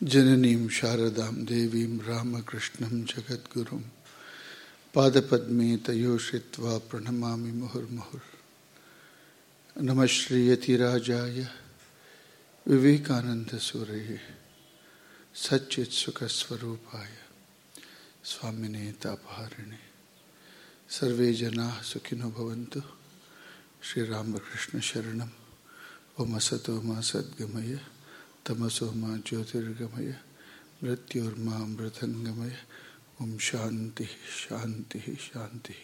जननीं शारदां देवीं रामकृष्णं जगद्गुरुं पादपद्मे तयोषित्वा प्रणमामि मुहुर्मुहुर् नमः श्रीयतिराजाय विवेकानन्दसूरये सच्चित्सुखस्वरूपाय स्वामिने तापहारिणे सर्वे जनाः सुखिनो भवन्तु श्रीरामकृष्णशरणम् ओम मा सद्गमय ಮಾ ಸದ್ಗಮಯ ಜ್ಯೋತಿರ್ಗಮಯ ಮೃತ್ಯೋರ್ಮಾ ಮೃತಂಗಮಯ ಓಂ ಶಾಂತಿ ಶಾಂತಿ ಶಾಂತಿ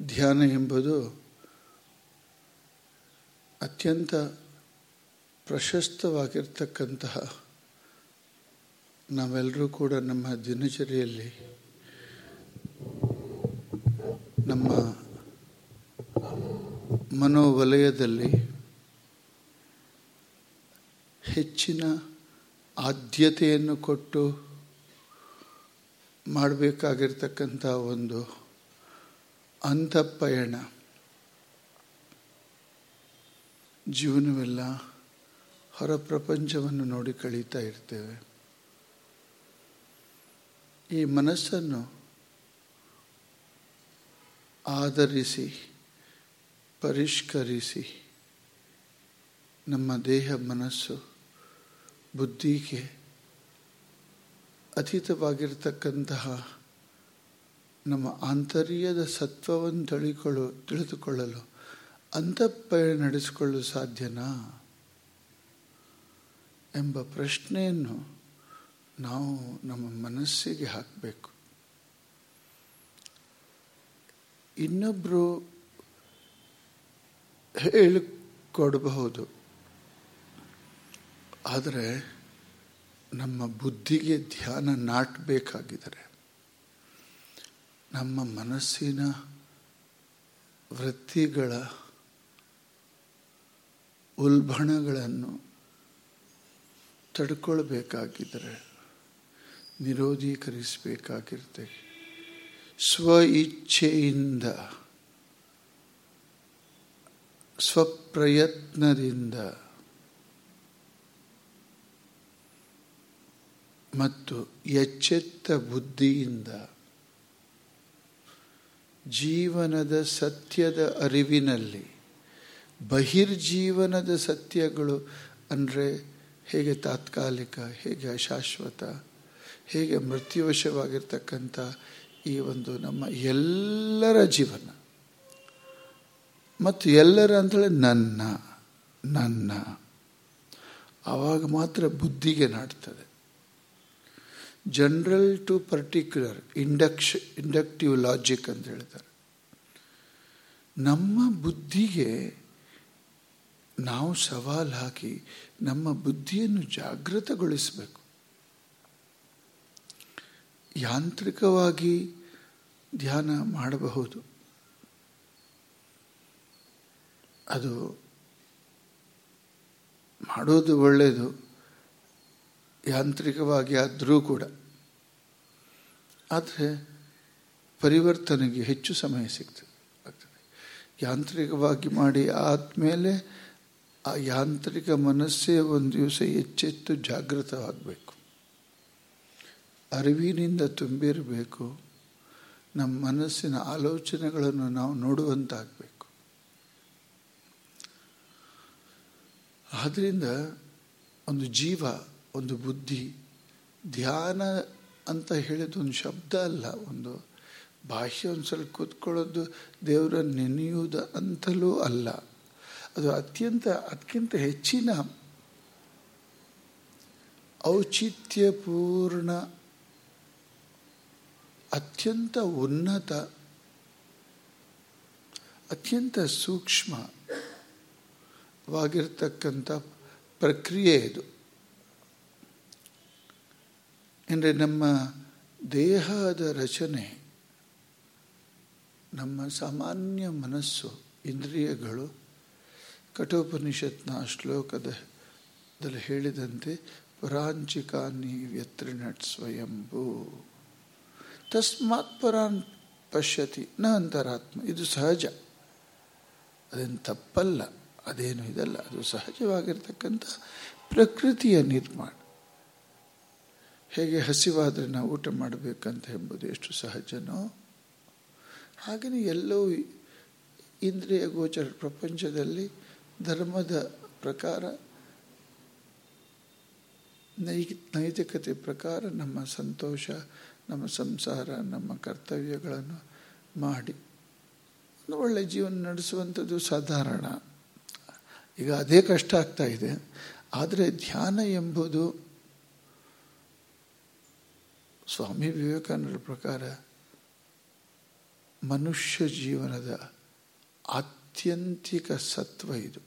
ಧ್ಯಾನ ಎಂಬುದು ಅತ್ಯಂತ ಪ್ರಶಸ್ತವಾಗಿರ್ತಕ್ಕಂತಹ ನಾವೆಲ್ಲರೂ ಕೂಡ ನಮ್ಮ ದಿನಚರಿಯಲ್ಲಿ ನಮ್ಮ ಮನೋವಲಯದಲ್ಲಿ ಹೆಚ್ಚಿನ ಆದ್ಯತೆಯನ್ನು ಕೊಟ್ಟು ಮಾಡಬೇಕಾಗಿರ್ತಕ್ಕಂಥ ಒಂದು ಅಂತಃಪಯಣ. ಜೀವನವೆಲ್ಲ ಹೊರ ಪ್ರಪಂಚವನ್ನು ನೋಡಿ ಕಳೀತಾ ಇರ್ತೇವೆ. ಈ ಮನಸ್ಸನ್ನು ಆಧರಿಸಿ, ಪರಿಷ್ಕರಿಸಿ ನಮ್ಮ ದೇಹ ಮನಸ್ಸು ಬುದ್ಧಿಗೆ ಅತೀತವಾಗಿರತಕ್ಕಂತಹ ನಮ್ಮ ಆಂತರ್ಯದ ಸತ್ವವನ್ನು ತಿಳಿಕೊಳ್ಳು, ತಿಳಿದುಕೊಳ್ಳಲು ಅಂತಃಪಯಣ ನಡೆಸಿಕೊಳ್ಳಲು ಸಾಧ್ಯನಾ? ಎಂಬ ಪ್ರಶ್ನೆಯನ್ನು ನಾವು ನಮ್ಮ ಮನಸ್ಸಿಗೆ ಹಾಕಬೇಕು. ಇನ್ನೊಬ್ಬರು ಹೇಳಿಕೊಡಬಹುದು. ಆದರೆ ನಮ್ಮ ಬುದ್ಧಿಗೆ ಧ್ಯಾನ ನಾಟಬೇಕಾಗಿದ್ದರೆ ನಮ್ಮ ಮನಸ್ಸಿನ ವೃತ್ತಿಗಳ ಉಲ್ಬಣಗಳನ್ನು ತಡ್ಕೊಳ್ಬೇಕಾಗಿದ್ದರೆ ನಿರೋಧೀಕರಿಸಬೇಕಾಗಿರುತ್ತೆ. ಸ್ವ ಇಚ್ಛೆಯಿಂದ ಸ್ವಪ್ರಯತ್ನದಿಂದ ಮತ್ತು ಎಚ್ಚೆತ್ತ ಬುದ್ಧಿಯಿಂದ ಜೀವನದ ಸತ್ಯದ ಅರಿವಿನಲ್ಲಿ ಬಹಿರ್ಜೀವನದ ಸತ್ಯಗಳು ಅಂದರೆ ಹೇಗೆ ತಾತ್ಕಾಲಿಕ, ಹೇಗೆ ಅಶಾಶ್ವತ, ಹೇಗೆ ಮೃತ್ಯುವಶವಾಗಿರ್ತಕ್ಕಂಥ ಈ ಒಂದು ನಮ್ಮ ಎಲ್ಲರ ಜೀವನ. ಮತ್ತು ಎಲ್ಲರ ಅಂದರೆ ನನ್ನ ನನ್ನ. ಆವಾಗ ಮಾತ್ರ ಬುದ್ಧಿಗೆ ನಾಡ್ತದೆ. General to particular induction inductive logic ಅಂತ ಹೇಳ್ತಾರೆ. ನಮ್ಮ ಬುದ್ಧಿಗೆ ನಾವು ಸವಾಲು ಹಾಕಿ ನಮ್ಮ ಬುದ್ಧಿಯನ್ನು ಜಾಗೃತಗೊಳಿಸಬೇಕು. ಯಾಂತ್ರಿಕವಾಗಿ ಧ್ಯಾನ ಮಾಡಬಹುದು. ಅದು ಮಾಡೋದು ಒಳ್ಳೆಯದು ಯಾಂತ್ರಿಕವಾಗಿ ಆದರೂ ಕೂಡ. ಆದರೆ ಪರಿವರ್ತನೆಗೆ ಹೆಚ್ಚು ಸಮಯ ಸಿಗ್ತದೆ. ಯಾಂತ್ರಿಕವಾಗಿ ಮಾಡಿ ಆದಮೇಲೆ ಆ ಯಾಂತ್ರಿಕ ಮನಸ್ಸೇ ಒಂದು ದಿವಸ ಹೆಚ್ಚೆತ್ತು ಜಾಗೃತವಾಗಬೇಕು. ಅರಿವಿನಿಂದ ತುಂಬಿರಬೇಕು. ನಮ್ಮ ಮನಸ್ಸಿನ ಆಲೋಚನೆಗಳನ್ನು ನಾವು ನೋಡುವಂತಾಗಬೇಕು. ಆದ್ದರಿಂದ ಒಂದು ಜೀವ ಒಂದು ಬುದ್ಧಿ, ಧ್ಯಾನ ಅಂತ ಹೇಳಿದ ಒಂದು ಶಬ್ದ ಅಲ್ಲ, ಒಂದು ಭಾಷೆ ಒಂದು ಸ್ವಲ್ಪ ಕೂತ್ಕೊಳ್ಳೋದು ದೇವರ ನೆನೆಯುವುದು ಅಂತಲೂ ಅಲ್ಲ. ಅದು ಅತ್ಯಂತ ಅದಕ್ಕಿಂತ ಹೆಚ್ಚಿನ ಔಚಿತ್ಯಪೂರ್ಣ, ಅತ್ಯಂತ ಉನ್ನತ, ಅತ್ಯಂತ ಸೂಕ್ಷ್ಮವಾಗಿರ್ತಕ್ಕಂಥ ಪ್ರಕ್ರಿಯೆ ಇದು. ಅಂದರೆ ನಮ್ಮ ದೇಹದ ರಚನೆ, ನಮ್ಮ ಸಾಮಾನ್ಯ ಮನಸ್ಸು, ಇಂದ್ರಿಯಗಳು, ಕಠೋಪನಿಷತ್ನ ಶ್ಲೋಕದಲ್ಲಿ ಹೇಳಿದಂತೆ, ಪರಾಂಚಿಕಾನಿ ವ್ಯತ್ರಿನಟ್ ಸ್ವಯಂಭೂ. ತಸ್ಮಾತ್ ಪರಾನ್ ಪಶ್ಯತಿ, ನ ಅಂತರಾತ್ಮ, ಇದು ಸಹಜ. ಅದೇನು ತಪ್ಪಲ್ಲ, ಅದೇನು ಇದಲ್ಲ, ಅದು ಸಹಜವಾಗಿರ್ತಕ್ಕಂಥ ಪ್ರಕೃತಿಯ ನಿರ್ಮಾಣ. ಹೇಗೆ ಹಸಿವಾದರೆ ನಾವು ಊಟ ಮಾಡಬೇಕಂತ ಎಂಬುದು ಎಷ್ಟು ಸಹಜನೋ ಹಾಗೆಯೇ ಎಲ್ಲವೂ ಇಂದ್ರಿಯ ಗೋಚರ ಪ್ರಪಂಚದಲ್ಲಿ ಧರ್ಮದ ಪ್ರಕಾರ ನೈ ನೈತಿಕತೆ ಪ್ರಕಾರ ನಮ್ಮ ಸಂತೋಷ, ನಮ್ಮ ಸಂಸಾರ, ನಮ್ಮ ಕರ್ತವ್ಯಗಳನ್ನು ಮಾಡಿ. ಒಂದು ಒಳ್ಳೆ ಜೀವನ ನಡೆಸುವಂಥದ್ದು ಸಾಧಾರಣ. ಈಗ ಅದೇ ಕಷ್ಟ ಆಗ್ತಾ ಇದೆ. ಆದರೆ ಧ್ಯಾನ ಎಂಬುದು ಸ್ವಾಮಿ ವಿವೇಕಾನಂದರ ಪ್ರಕಾರ ಮನುಷ್ಯ ಜೀವನದ ಆತ್ಯಂತಿಕ ಸತ್ವ ಇದು.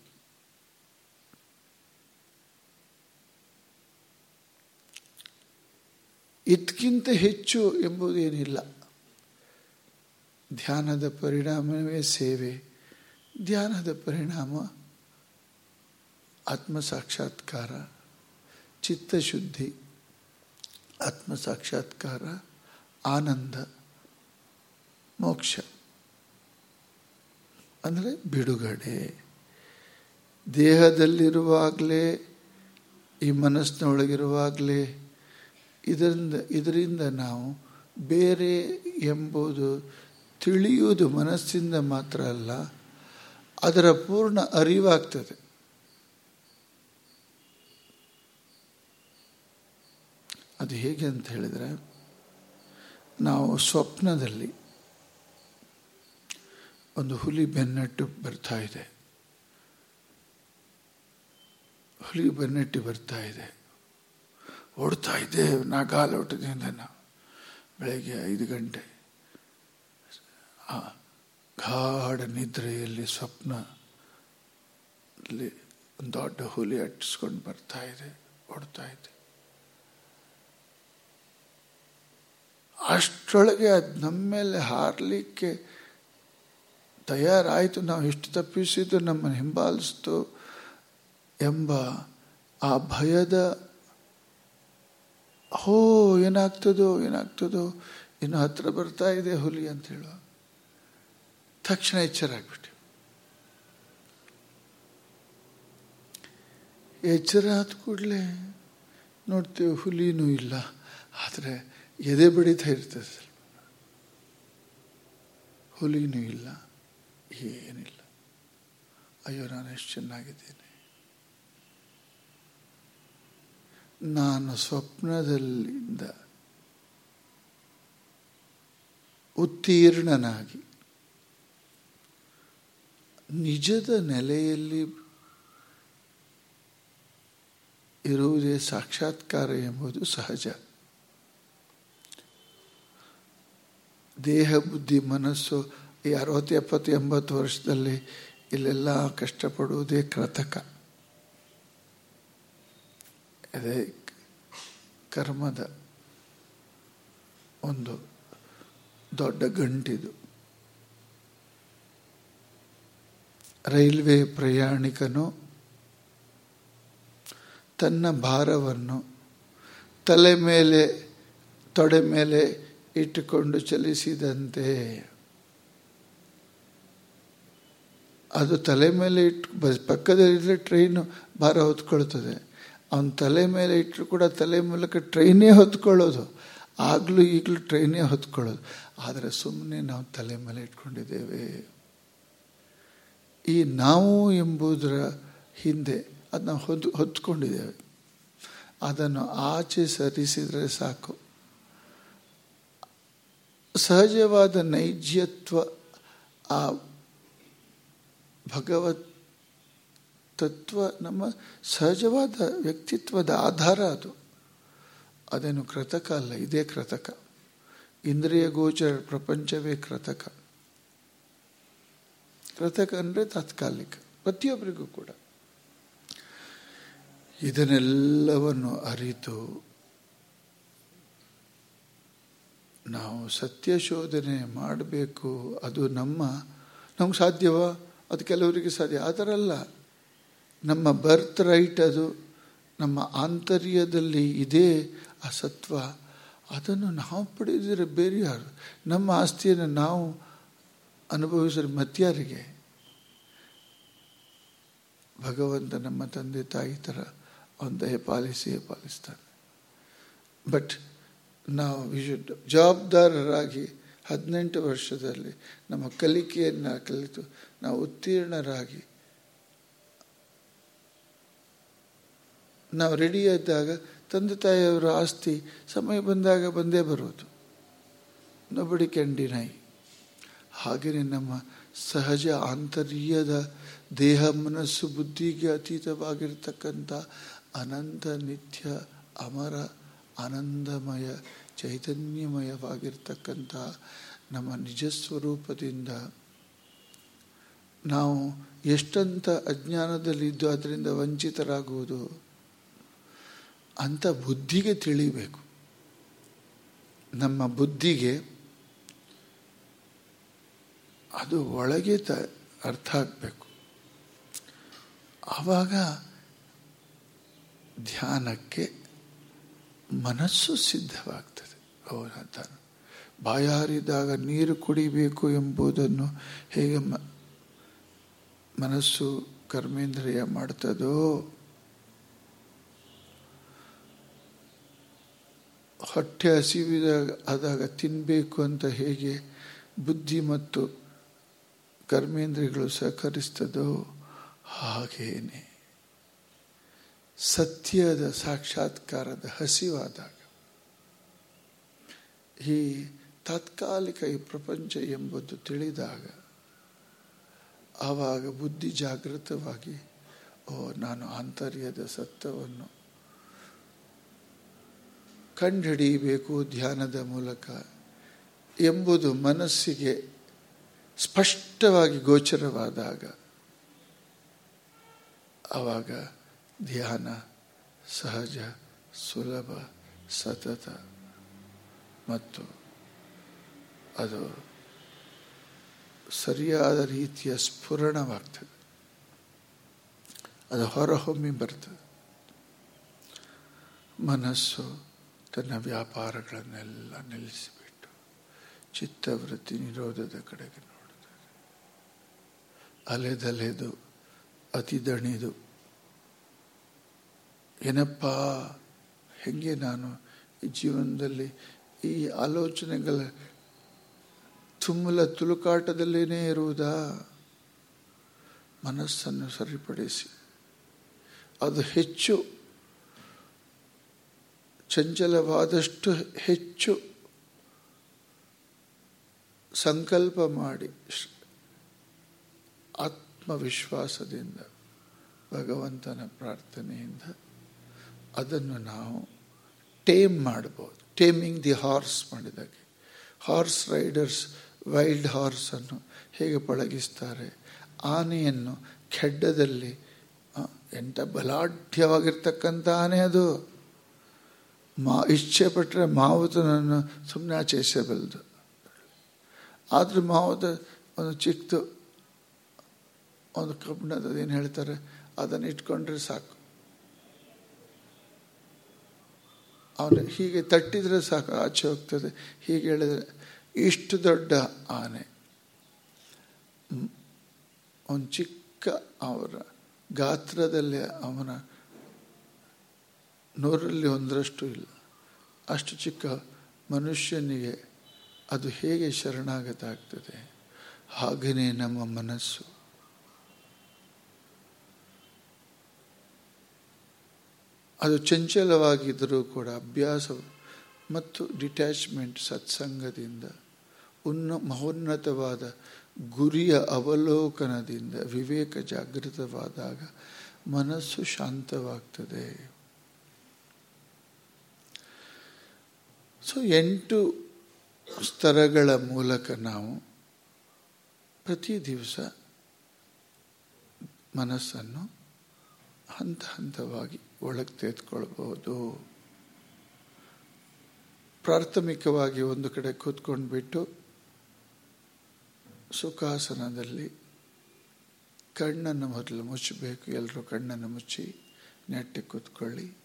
ಇದಕ್ಕಿಂತ ಹೆಚ್ಚು ಎಂಬುದೇನಿಲ್ಲ. ಧ್ಯಾನದ ಪರಿಣಾಮವೇ ಸೇವೆ, ಧ್ಯಾನದ ಪರಿಣಾಮ ಆತ್ಮ ಸಾಕ್ಷಾತ್ಕಾರ ಚಿತ್ತಶುದ್ಧಿ. ಆತ್ಮ ಸಾಕ್ಷಾತ್ಕಾರ ಆನಂದ, ಮೋಕ್ಷ. ಅಂದರೆ ಬಿಡುಗಡೆ. ದೇಹದಲ್ಲಿರುವಾಗಲೇ, ಈ ಮನಸ್ಸಿನೊಳಗಿರುವಾಗಲೇ, ಇದರಿಂದ ಇದರಿಂದ ನಾವು ಬೇರೆ ಎಂಬುದು ತಿಳಿಯುವುದು ಮನಸ್ಸಿಂದ ಮಾತ್ರ ಅಲ್ಲ, ಅದರ ಪೂರ್ಣ ಅರಿವಾಗ್ತದೆ. ಅದು ಹೇಗೆ ಅಂತ ಹೇಳಿದರೆ, ನಾವು ಸ್ವಪ್ನದಲ್ಲಿ ಒಂದು ಹುಲಿ ಬೆನ್ನಟ್ಟು ಬರ್ತಾ ಇದೆ. ಹುಲಿ ಬೆನ್ನಟ್ಟಿ ಬರ್ತಾ ಇದೆ. ಓಡ್ತಾ ಇದ್ದೆ ನಾಗಾಲೋಟದಿಂದ ನಾವು ಬೆಳಗ್ಗೆ ಐದು ಗಂಟೆ. ಆ ಗಾಢ ನಿದ್ರೆಯಲ್ಲಿ ಸ್ವಪ್ನ ಒಂದು ದೊಡ್ಡ ಹುಲಿ ಅಟ್ಟಿಸ್ಕೊಂಡು ಬರ್ತಾ ಇದೆ, ಓಡ್ತಾ ಇದೆ. ಅಷ್ಟರೊಳಗೆ ಅದು ನಮ್ಮ ಮೇಲೆ ಹಾರಲಿಕ್ಕೆ ತಯಾರಾಯಿತು. ನಾವು ಎಷ್ಟು ತಪ್ಪಿಸಿದ್ದು ನಮ್ಮನ್ನು ಹಿಂಬಾಲಿಸ್ತು ಎಂಬ ಆ ಭಯದ, ಹೋ, ಏನಾಗ್ತದೋ ಏನಾಗ್ತದೋ, ಇನ್ನು ಹತ್ರ ಬರ್ತಾ ಇದೆ ಹುಲಿ ಅಂತ ಹೇಳುವ ತಕ್ಷಣ ಎಚ್ಚರ ಆಗ್ಬಿಟ್ಟು ಎಚ್ಚರ ಆದ ಕೂಡಲೇ ನೋಡ್ತೇವೆ ಹುಲಿನೂ ಇಲ್ಲ, ಆದರೆ ಎದೆ ಬಡಿತಾ ಇರ್ತದೆ ಸ್ವಲ್ಪ ಹುಲಿನೂ ಇಲ್ಲ, ಏನಿಲ್ಲ. ಅಯ್ಯೋ, ನಾನು ಎಷ್ಟು ಚೆನ್ನಾಗಿದ್ದೇನೆ. ನಾನು ಸ್ವಪ್ನದಲ್ಲಿಂದ ಉತ್ತೀರ್ಣನಾಗಿ ನಿಜದ ನೆಲೆಯಲ್ಲಿ ಇರುವುದೇ ಸಾಕ್ಷಾತ್ಕಾರ ಎಂಬುದು ಸಹಜ. ದೇಹ, ಬುದ್ಧಿ, ಮನಸ್ಸು ಈ ಅರವತ್ತು, ಎಪ್ಪತ್ತು, ಎಂಬತ್ತು ವರ್ಷದಲ್ಲಿ ಇಲ್ಲೆಲ್ಲ ಕಷ್ಟಪಡುವುದೇ ಕೃತಕ. ಅದೇ ಕರ್ಮದ ಒಂದು ದೊಡ್ಡ ಗಂಟಿದು. ರೈಲ್ವೆ ಪ್ರಯಾಣಿಕನು ತನ್ನ ಭಾರವನ್ನು ತಲೆ ಮೇಲೆ, ತೊಡೆ ಮೇಲೆ ಇಟ್ಟುಕೊಂಡು ಚಲಿಸಿದಂತೆ. ಅದು ತಲೆ ಮೇಲೆ ಇಟ್ಟು, ಬಸ್ ಪಕ್ಕದಲ್ಲಿದ್ದರೆ ಟ್ರೈನು ಭಾರ ಹೊತ್ಕೊಳ್ತದೆ. ಅವನ ತಲೆ ಮೇಲೆ ಇಟ್ಟರು ಕೂಡ ತಲೆ ಮೂಲಕ ಟ್ರೈನೇ ಹೊತ್ಕೊಳ್ಳೋದು. ಆಗಲೂ ಈಗಲೂ ಟ್ರೈನೇ ಹೊತ್ಕೊಳ್ಳೋದು. ಆದರೆ ಸುಮ್ಮನೆ ನಾವು ತಲೆ ಮೇಲೆ ಇಟ್ಕೊಂಡಿದ್ದೇವೆ. ಈ ನಾವು ಎಂಬುದರ ಹಿಂದೆ ಅದನ್ನ ಹೊದ್, ಹೊತ್ಕೊಂಡಿದ್ದೇವೆ. ಅದನ್ನು ಆಚೆ ಸರಿಸಿದರೆ ಸಾಕು. ಸಹಜವಾದ ನೈಜ್ಯತ್ವ ಆ ಭಗವತ್ ತತ್ವ, ನಮ್ಮ ಸಹಜವಾದ ವ್ಯಕ್ತಿತ್ವದ ಆಧಾರ ಅದು. ಅದೇನು ಕೃತಕ ಅಲ್ಲ, ಇದೇ ಕೃತಕ. ಇಂದ್ರಿಯ ಗೋಚರ ಪ್ರಪಂಚವೇ ಕೃತಕ. ಕೃತಕ ಅಂದರೆ ತಾತ್ಕಾಲಿಕ, ಪ್ರತಿಯೊಬ್ಬರಿಗೂ ಕೂಡ. ಇದನ್ನೆಲ್ಲವನ್ನು ಅರಿತು ನಾವು ಸತ್ಯ ಶೋಧನೆ ಮಾಡಬೇಕು, ಅದು ನಮ್ಮ, ನಮ್ಗೆ ಸಾಧ್ಯವಾ? ಅದು ಕೆಲವರಿಗೆ ಸಾಧ್ಯ. ಆ ಥರ ಅಲ್ಲ. ನಮ್ಮ ಬರ್ತ್ ರೈಟ್ ಅದು, ನಮ್ಮ ಆಂತರ್ಯದಲ್ಲಿ ಇದೇ ಆ ಸತ್ವ ಅದನ್ನು ನಾವು ಪಡೆದಿದ್ರೆ ಬೇರೆ ಯಾರು? ನಮ್ಮ ಆಸ್ತಿಯನ್ನು ನಾವು ಅನುಭವಿಸಿದ್ರೆ ಮತ್ಯಾರಿಗೆ? ಭಗವಂತ ನಮ್ಮ ತಂದೆ ತಾಯಿ ಥರ ಅವನ ದಯ ಪಾಲಿಸಿಯೇ ಪಾಲಿಸ್ತಾನೆ. ಬಟ್ ನಾವು ಶುಡ್ ಜವಾಬ್ದಾರರಾಗಿ ಹದಿನೆಂಟು ವರ್ಷದಲ್ಲಿ ನಮ್ಮ ಕಲಿಕೆಯನ್ನು ಕಲಿತು ನಾವು ಉತ್ತೀರ್ಣರಾಗಿ ನಾವು ರೆಡಿಯಾದಾಗ ತಂದೆ ತಾಯಿಯವರ ಆಸ್ತಿ ಸಮಯ ಬಂದಾಗ ಬಂದೇ ಬರುವುದು. ನೊಬಡಿ ಕ್ಯಾನ್ ನಾಯಿ ಹಾಗೆಯೇ ನಮ್ಮ ಸಹಜ ಆಂತರ್ಯದ ದೇಹ ಮನಸ್ಸು ಬುದ್ಧಿಗೆ ಅತೀತವಾಗಿರ್ತಕ್ಕಂಥ ಅನಂತ ನಿತ್ಯ ಅಮರ ಆನಂದಮಯ ಚೈತನ್ಯಮಯವಾಗಿರ್ತಕ್ಕಂಥ ನಮ್ಮ ನಿಜ ಸ್ವರೂಪದಿಂದ ನಾವು ಎಷ್ಟಂತ ಅಜ್ಞಾನದಲ್ಲಿದ್ದು ಅದರಿಂದ ವಂಚಿತರಾಗುವುದು ಅಂತ ಬುದ್ಧಿಗೆ ತಿಳಿಬೇಕು. ನಮ್ಮ ಬುದ್ಧಿಗೆ ಅದು ಒಳಗೆ ತ ಅರ್ಥ ಆಗಬೇಕು. ಆವಾಗ ಧ್ಯಾನಕ್ಕೆ ಮನಸ್ಸು ಸಿದ್ಧವಾಗ್ತದೆ. ಅವನಂತ ಬಾಯಾರಿದಾಗ ನೀರು ಕುಡಿಬೇಕು ಎಂಬುದನ್ನು ಹೇಗೆ ಮನಸ್ಸು ಕರ್ಮೇಂದ್ರಿಯ ಮಾಡ್ತದೋ? ಹೊಟ್ಟೆ ಹಸಿವಿದಾಗ, ಆದಾಗ ತಿನ್ನಬೇಕು ಅಂತ ಹೇಗೆ ಬುದ್ಧಿ ಮತ್ತು ಕರ್ಮೇಂದ್ರಿಯಗಳು ಸಹಕರಿಸ್ತದೋ? ಹಾಗೇನೆ. ಸತ್ಯದ ಸಾಕ್ಷಾತ್ಕಾರದ ಹಸಿವಾದಾಗ ಈ ತಾತ್ಕಾಲಿಕ ಈ ಪ್ರಪಂಚ ಎಂಬುದು ತಿಳಿದಾಗ ಆವಾಗ ಬುದ್ಧಿ ಜಾಗೃತವಾಗಿ, ಓ, ನಾನು ಆಂತರ್ಯದ ಸತ್ಯವನ್ನು ಕಂಡುಹಿಡಿಯಬೇಕು ಧ್ಯಾನದ ಮೂಲಕ ಎಂಬುದು ಮನಸ್ಸಿಗೆ ಸ್ಪಷ್ಟವಾಗಿ ಗೋಚರವಾದಾಗ ಆವಾಗ ಧ್ಯಾನ ಸಹಜ, ಸುಲಭ, ಸತತ ಮತ್ತು ಅದು ಸರಿಯಾದ ರೀತಿಯ ಸ್ಫುರಣವಾಗ್ತದೆ. ಅದು ಹೊರಹೊಮ್ಮಿ ಬರ್ತದೆ. ಮನಸ್ಸು ತನ್ನ ವ್ಯಾಪಾರಗಳನ್ನೆಲ್ಲ ನಿಲ್ಲಿಸಿಬಿಟ್ಟು ಚಿತ್ತವೃತ್ತಿ ನಿರೋಧದ ಕಡೆಗೆ ನೋಡುತ್ತದೆ. ಅಲೆದಲೆದು, ಅತಿ ದಣಿದು. ಏನಪ್ಪ, ಹೆಂಗೆ ನಾನು ಈ ಜೀವನದಲ್ಲಿ ಈ ಆಲೋಚನೆಗಳ ತುಮ್ಮಲ ತುಳುಕಾಟದಲ್ಲೇನೇ ಇರುವುದಾ? ಮನಸ್ಸನ್ನು ಸರಿಪಡಿಸಿ. ಅದು ಹೆಚ್ಚು ಚಂಚಲವಾದಷ್ಟು ಹೆಚ್ಚು ಸಂಕಲ್ಪ ಮಾಡಿ ಆತ್ಮವಿಶ್ವಾಸದಿಂದ ಭಗವಂತನ ಪ್ರಾರ್ಥನೆಯಿಂದ ಅದನ್ನು ನಾವು ಟೇಮ್ ಮಾಡ್ಬೋದು. ಟೇಮಿಂಗ್ ದಿ ಹಾರ್ಸ್ ಮಾಡಿದಾಗೆ. ಹಾರ್ಸ್ ರೈಡರ್ಸ್ ವೈಲ್ಡ್ ಹಾರ್ಸನ್ನು ಹೇಗೆ ಪಳಗಿಸ್ತಾರೆ? ಆನೆಯನ್ನು ಖೆಡ್ಡದಲ್ಲಿ ಎಂಥ ಬಲಾಢ್ಯವಾಗಿರ್ತಕ್ಕಂಥ ಆನೆ ಅದು? ಮಾ, ಇಚ್ಛೆ ಪಟ್ಟರೆ ಮಾವುತನನ್ನು ಸುಮ್ಮನೆ ಆಚರಿಸಬಲ್ಲದು ಆದರೂ ಮಾವುತ ಒಂದು ಚಿಕ್ಕದು ಒಂದು ಕಬ್ಬಿಣದ ಏನು ಹೇಳ್ತಾರೆ? ಅದನ್ನು ಇಟ್ಕೊಂಡ್ರೆ ಸಾಕು. ಅವನು ಹೀಗೆ ತಟ್ಟಿದರೆ ಸಾಕು, ಆಚೆ ಹೋಗ್ತದೆ. ಹೀಗೆ ಹೇಳಿದರೆ, ಇಷ್ಟು ದೊಡ್ಡ ಆನೆ. ಒಂದು ಚಿಕ್ಕ ಅವರ ಗಾತ್ರದಲ್ಲಿ ಅವನ ನೂರಲ್ಲಿ ಒಂದರಷ್ಟು ಇಲ್ಲ. ಅಷ್ಟು ಚಿಕ್ಕ ಮನುಷ್ಯನಿಗೆ ಅದು ಹೇಗೆ ಶರಣಾಗತ ಆಗ್ತದೆ ಹಾಗೆಯೇ ನಮ್ಮ ಮನಸ್ಸು. ಅದು ಚಂಚಲವಾಗಿದ್ದರೂ ಕೂಡ ಅಭ್ಯಾಸ ಮತ್ತು ಡಿಟ್ಯಾಚ್ಮೆಂಟ್ ಸತ್ಸಂಗದಿಂದ ಉನ್ನ ಮಹೋನ್ನತವಾದ ಗುರಿಯ ಅವಲೋಕನದಿಂದ ವಿವೇಕ ಜಾಗೃತವಾದಾಗ ಮನಸ್ಸು ಶಾಂತವಾಗ್ತದೆ. ಸೊ ಎಂಟು ಸ್ತರಗಳ ಮೂಲಕ ನಾವು ಪ್ರತಿ ದಿವಸ ಮನಸ್ಸನ್ನು ಹಂತ ಹಂತವಾಗಿ ಒಳಗೆ ತೆಗೆದುಕೊಳ್ಬಹುದು ಪ್ರಾಥಮಿಕವಾಗಿ ಒಂದು ಕಡೆ ಕೂತ್ಕೊಂಡ್ಬಿಟ್ಟು ಸುಖಾಸನದಲ್ಲಿ ಕಣ್ಣನ್ನು ಮೊದಲು ಮುಚ್ಚಬೇಕು. ಎಲ್ಲರೂ ಕಣ್ಣನ್ನು ಮುಚ್ಚಿ ನೆಟ್ಟಿ ಕೂತ್ಕೊಳ್ಳಿ.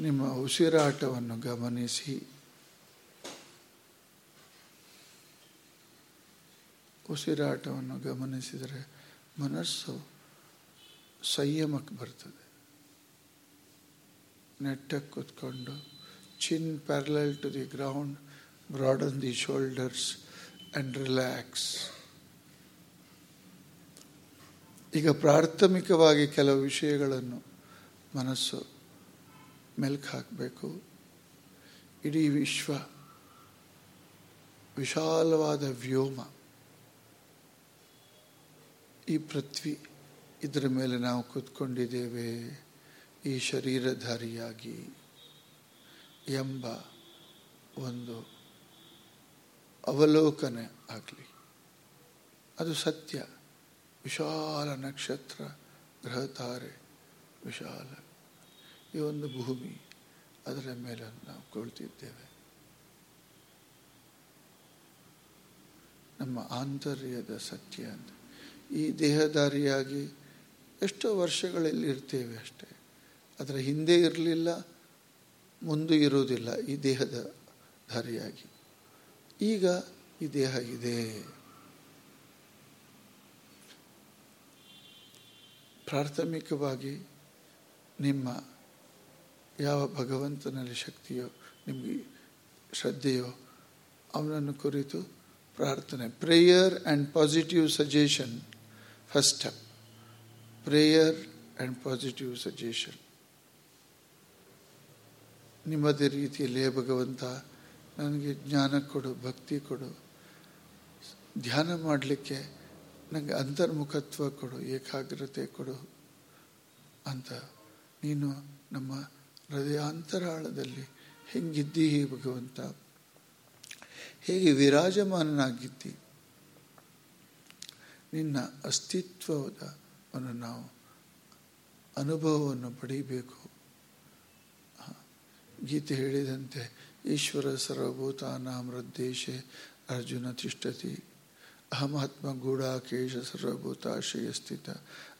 ನಿಮ್ಮ ಉಸಿರಾಟವನ್ನು ಗಮನಿಸಿ. ಉಸಿರಾಟವನ್ನು ಗಮನಿಸಿದರೆ ಮನಸ್ಸು ಸಂಯಮಕ್ಕೆ ಬರ್ತದೆ. ನೆಟ್ಟಕ್ಕೆ ಕೂತ್ಕೊಂಡು chin parallel to the ground broaden the shoulders and relax ಈಗ ಪ್ರಾಥಮಿಕವಾಗಿ ಕೆಲವು ವಿಷಯಗಳನ್ನು ಮನಸ್ಸು ಮೆಲ್ಕು ಹಾಕಬೇಕು. ಇಡೀ ವಿಶ್ವ ವಿಶಾಲವಾದ ವ್ಯೋಮ. ಈ ಪೃಥ್ವಿ ಇದರ ಮೇಲೆ ನಾವು ಕೂತ್ಕೊಂಡಿದ್ದೇವೆ. ಈ ಶರೀರಧಾರಿಯಾಗಿ ಎಂಬ ಒಂದು ಅವಲೋಕನೆ ಆಗಲಿ. ಅದು ಸತ್ಯ. ವಿಶಾಲ ನಕ್ಷತ್ರ ಗ್ರಹತಾರೆ. ವಿಶಾಲ. ಈ ಒಂದು ಭೂಮಿ ಅದರ ಮೇಲೆ ನಾವು ಕೊಳ್ತಿದ್ದೇವೆ. ನಮ್ಮ ಆಂತರ್ಯದ ಸತ್ಯ ಅಂತ. ಈ ದೇಹದಾರಿಯಾಗಿ ಎಷ್ಟೋ ವರ್ಷಗಳಲ್ಲಿ ಇರ್ತೇವೆ ಅಷ್ಟೇ. ಅದರ ಹಿಂದೆ ಇರಲಿಲ್ಲ, ಮುಂದೆ ಇರುವುದಿಲ್ಲ ಈ ದೇಹದ ಧಾರಿಯಾಗಿ. ಈಗ ಈ ದೇಹ ಇದೆ. ಪ್ರಾಥಮಿಕವಾಗಿ ನಿಮ್ಮ ಯಾವ ಭಗವಂತನಲ್ಲಿ ಶಕ್ತಿಯೋ, ನಿಮಗೆ ಶ್ರದ್ಧೆಯೋ, ಅವನನ್ನು ಕುರಿತು ಪ್ರಾರ್ಥನೆ prayer and positive suggestion first step prayer and positive suggestion ನಿಮ್ಮದೇ ರೀತಿಯಲ್ಲಿ ಭಗವಂತ ನನಗೆ ಜ್ಞಾನ ಕೊಡು ಭಕ್ತಿ ಕೊಡು ಧ್ಯಾನ ಮಾಡಲಿಕ್ಕೆ ನನಗೆ ಅಂತರ್ಮುಖತ್ವ ಕೊಡು ಏಕಾಗ್ರತೆ ಕೊಡು ಅಂತ ನೀನು ನಮ್ಮ ಹೃದಯಾಂತರಾಳದಲ್ಲಿ ಹೆಂಗಿದ್ದೀ ಭಗವಂತ ಹೇಗೆ ವಿರಾಜಮಾನನಾಗಿದ್ದಿ ನಿನ್ನ ಅಸ್ತಿತ್ವವನ್ನು ನಾವು ಅನುಭವವನ್ನು ಪಡೆಯಬೇಕು ಗೀತೆ ಹೇಳಿದಂತೆ, ಈಶ್ವರ ಸರ್ವಭೂತ ನಾಮೃದ್ದೇಶೆ ಅರ್ಜುನ ತಿಷ್ಟತಿ. ಅಹಮಾತ್ಮ ಗೂಢಾಕೇಶ ಸರ್ವಭೂತಾಶ್ರಯ ಸ್ಥಿತ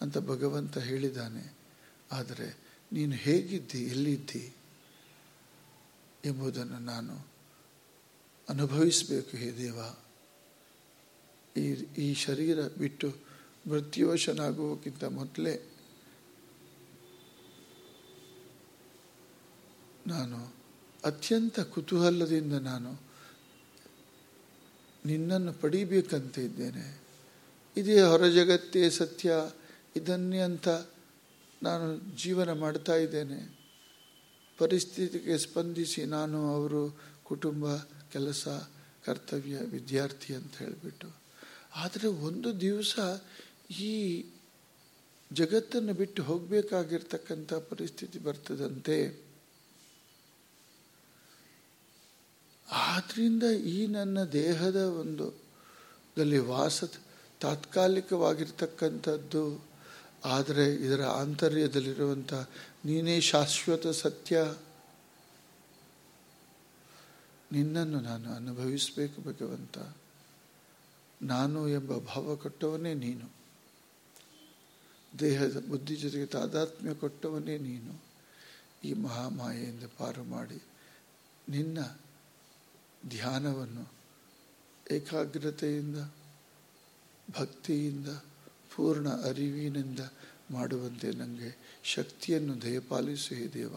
ಅಂತ ಭಗವಂತ ಹೇಳಿದ್ದಾನೆ. ಆದರೆ ನೀನು ಹೇಗಿದ್ದಿ, ಎಲ್ಲಿದ್ದಿ ಎಂಬುದನ್ನು ನಾನು ಅನುಭವಿಸಬೇಕು ಹೇ ದೇವ. ಈ ಈ ಶರೀರ ಬಿಟ್ಟು ಮೃತ್ಯುವಶನಾಗುವಕ್ಕಿಂತ ಮೊದಲೇ ನಾನು ಅತ್ಯಂತ ಕುತೂಹಲದಿಂದ ನಾನು ನಿನ್ನನ್ನು ಪಡೀಬೇಕಂತ ಇದ್ದೇನೆ. ಇದೇ ಹೊರ ಜಗತ್ತೇ ಸತ್ಯ, ಇದನ್ನೇ ಅಂತ ನಾನು ಜೀವನ ಮಾಡ್ತಾ ಇದ್ದೇನೆ. ಪರಿಸ್ಥಿತಿಗೆ ಸ್ಪಂದಿಸಿ ನಾನು ಅವರು ಕುಟುಂಬ, ಕೆಲಸ, ಕರ್ತವ್ಯ, ವಿದ್ಯಾರ್ಥಿ ಅಂತ ಹೇಳಿಬಿಟ್ಟು. ಆದರೆ ಒಂದು ದಿವಸ ಈ ಜಗತ್ತನ್ನು ಬಿಟ್ಟು ಹೋಗಬೇಕಾಗಿರ್ತಕ್ಕಂಥ ಪರಿಸ್ಥಿತಿ ಬರ್ತದಂತೆ. ಆದ್ರಿಂದ ಈ ನನ್ನ ದೇಹದ ಒಂದು ದಲ್ಲಿ ವಾಸ ತಾತ್ಕಾಲಿಕವಾಗಿರ್ತಕ್ಕಂಥದ್ದು, ಆದರೆ ಇದರ ಆಂತರ್ಯದಲ್ಲಿರುವಂಥ ನೀನೇ ಶಾಶ್ವತ ಸತ್ಯ, ನಿನ್ನನ್ನು ನಾನು ಅನುಭವಿಸಬೇಕು ಭಗವಂತ. ನಾನು ಎಂಬ ಭಾವ ಕೊಟ್ಟವನೇ ನೀನು. ದೇಹದ ಬುದ್ಧಿ ಜೊತೆಗೆ ತಾದಾತ್ಮ್ಯ ಕೊಟ್ಟವನೇ ನೀನು. ಈ ಮಹಾಮಾಯೆಯಿಂದ ಪಾರು ಮಾಡಿ ನಿನ್ನ ಧ್ಯಾನವನ್ನು ಏಕಾಗ್ರತೆಯಿಂದ, ಭಕ್ತಿಯಿಂದ, ಪೂರ್ಣ ಅರಿವಿನಿಂದ ಮಾಡುವಂತೆ ನನಗೆ ಶಕ್ತಿಯನ್ನು ದಯಪಾಲಿಸು ಹೇ ದೇವ.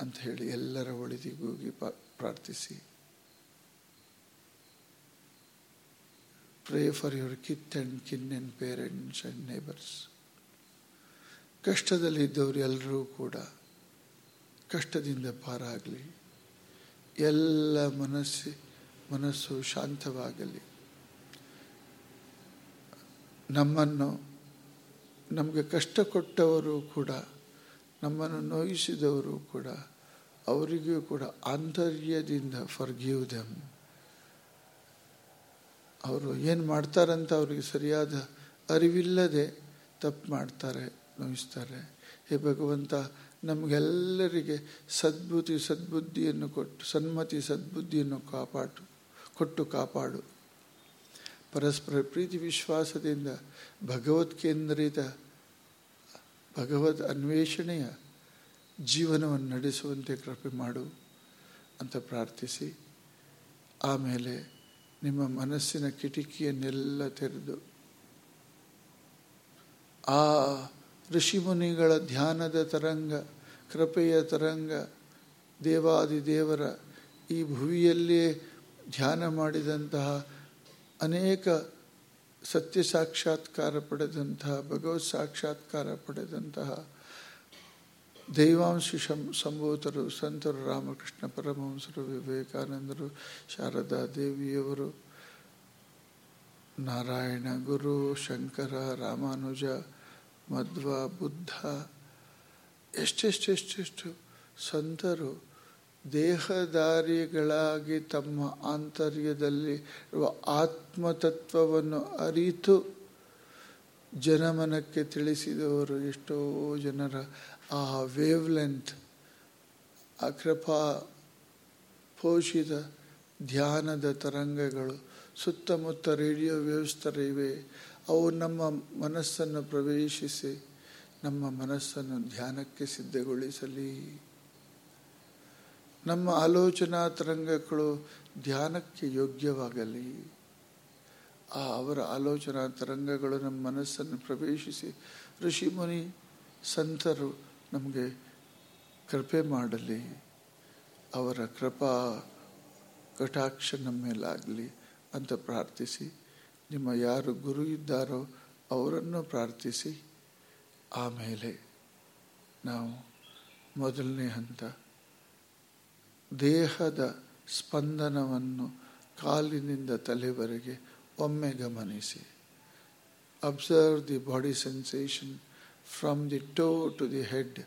ಅಂತ ಹೇಳಿ ಎಲ್ಲರ ಒಳಿತಿಗೋಗಿ ಪ್ರಾರ್ಥಿಸಿ. Pray for your kith and kin and parents and neighbours ಕಷ್ಟದಲ್ಲಿದ್ದವರು ಎಲ್ಲರೂ ಕೂಡ ಕಷ್ಟದಿಂದ ಪಾರಾಗಲಿ. ಎಲ್ಲ ಮನಸ್ಸಿ, ಮನಸ್ಸು ಶಾಂತವಾಗಲಿ. ನಮ್ಮನ್ನು, ನಮಗೆ ಕಷ್ಟ ಕೊಟ್ಟವರು ಕೂಡ, ನಮ್ಮನ್ನು ನೋಯಿಸಿದವರು ಕೂಡ, ಅವರಿಗೂ ಕೂಡ ಆಂತರ್ಯದಿಂದ ಫರ್ಗಿವ್ ದೆಮ್ ಅವರು ಏನು ಮಾಡ್ತಾರಂತ ಅವರಿಗೆ ಸರಿಯಾದ ಅರಿವಿಲ್ಲದೆ ತಪ್ಪು ಮಾಡ್ತಾರೆ ನೋಯಿಸ್ತಾರೆ ಹೇ ಭಗವಂತ, ನಮಗೆಲ್ಲರಿಗೆ ಸದ್ಬುದ್ಧಿ, ಸದ್ಬುದ್ಧಿಯನ್ನು ಕೊಟ್ಟು, ಸನ್ಮತಿ, ಸದ್ಬುದ್ಧಿಯನ್ನು ಕಾಪಾಡು ಕೊಟ್ಟು ಕಾಪಾಡು. ಪರಸ್ಪರ ಪ್ರೀತಿ ವಿಶ್ವಾಸದಿಂದ ಭಗವತ್ ಕೇಂದ್ರಿತ, ಭಗವದ್ ಅನ್ವೇಷಣೆಯ ಜೀವನವನ್ನು ನಡೆಸುವಂತೆ ಕೃಪೆ ಮಾಡು ಅಂತ ಪ್ರಾರ್ಥಿಸಿ. ಆಮೇಲೆ ನಿಮ್ಮ ಮನಸ್ಸಿನ ಕಿಟಕಿಯನ್ನೆಲ್ಲ ತೆರೆದು ಆ ಋಷಿಮುನಿಗಳ ಧ್ಯಾನದ ತರಂಗ, ಕೃಪೆಯ ತರಂಗ ದೇವಾದಿದೇವರ ಈ ಭುವಿಯಲ್ಲಿಯೇ ಧ್ಯಾನ ಮಾಡಿದಂತಹ ಅನೇಕ ಸತ್ಯ ಸಾಕ್ಷಾತ್ಕಾರ ಪಡೆದಂತಹ, ಭಗವತ್ ಸಾಕ್ಷಾತ್ಕಾರ ಪಡೆದಂತಹ ದೈವಾಂಶ ಶಂ, ಸಂಭೂತರು, ಸಂತರು, ರಾಮಕೃಷ್ಣ, ಪರಮಹಂಸರು, ವಿವೇಕಾನಂದರು, ಶಾರದಾ ದೇವಿಯವರು, ನಾರಾಯಣ, ಗುರು, ಶಂಕರ, ರಾಮಾನುಜ, ಮಧ್ವ, ಬುದ್ಧ, ಎಷ್ಟೆಷ್ಟೆಷ್ಟೆಷ್ಟು ಸಂತರು ದೇಹದಾರಿಗಳಾಗಿ ತಮ್ಮ ಆಂತರ್ಯದಲ್ಲಿ ಇರುವ ಆತ್ಮತತ್ವವನ್ನು ಅರಿತು ಜನಮನಕ್ಕೆ ತಿಳಿಸಿದವರು ಎಷ್ಟೋ ಜನರ ಆ ವೇವ್ ಲೆಂತ್ ಆ ಕೃಪಾ ಪೋಷಿತ ಧ್ಯಾನದ ತರಂಗಗಳು, ಸುತ್ತಮುತ್ತ ರೇಡಿಯೋ ವ್ಯವಸ್ಥರ ಇವೆ. ಅವು ನಮ್ಮ ಮನಸ್ಸನ್ನು ಪ್ರವೇಶಿಸಿ, ನಮ್ಮ ಮನಸ್ಸನ್ನು ಧ್ಯಾನಕ್ಕೆ ಸಿದ್ಧಗೊಳಿಸಲಿ. ನಮ್ಮ ಆಲೋಚನಾ ತರಂಗಗಳು ಧ್ಯಾನಕ್ಕೆ ಯೋಗ್ಯವಾಗಲಿ. ಆ ಅವರ ಆಲೋಚನಾ ತರಂಗಗಳು ನಮ್ಮ ಮನಸ್ಸನ್ನು ಪ್ರವೇಶಿಸಿ ಋಷಿಮುನಿ ಸಂತರು ನಮಗೆ ಕೃಪೆ ಮಾಡಲಿ, ಅವರ ಕೃಪಾ ಕಟಾಕ್ಷ ನಮ್ಮ ಮೇಲಾಗಲಿ ಅಂತ ಪ್ರಾರ್ಥಿಸಿ, ನಿಮ್ಮ ಯಾರು ಗುರು ಇದ್ದಾರೋ ಅವರನ್ನು ಪ್ರಾರ್ಥಿಸಿ. ಆಮೇಲೆ ನಾವು ಮೊದಲನೇ ಹಂತ, ದೇಹದ ಸ್ಪಂದನವನ್ನು ಕಾಲಿನಿಂದ ತಲೆವರೆಗೆ ಒಮ್ಮೆ ಗಮನಿಸಿ. Observe the body sensation from the toe to the head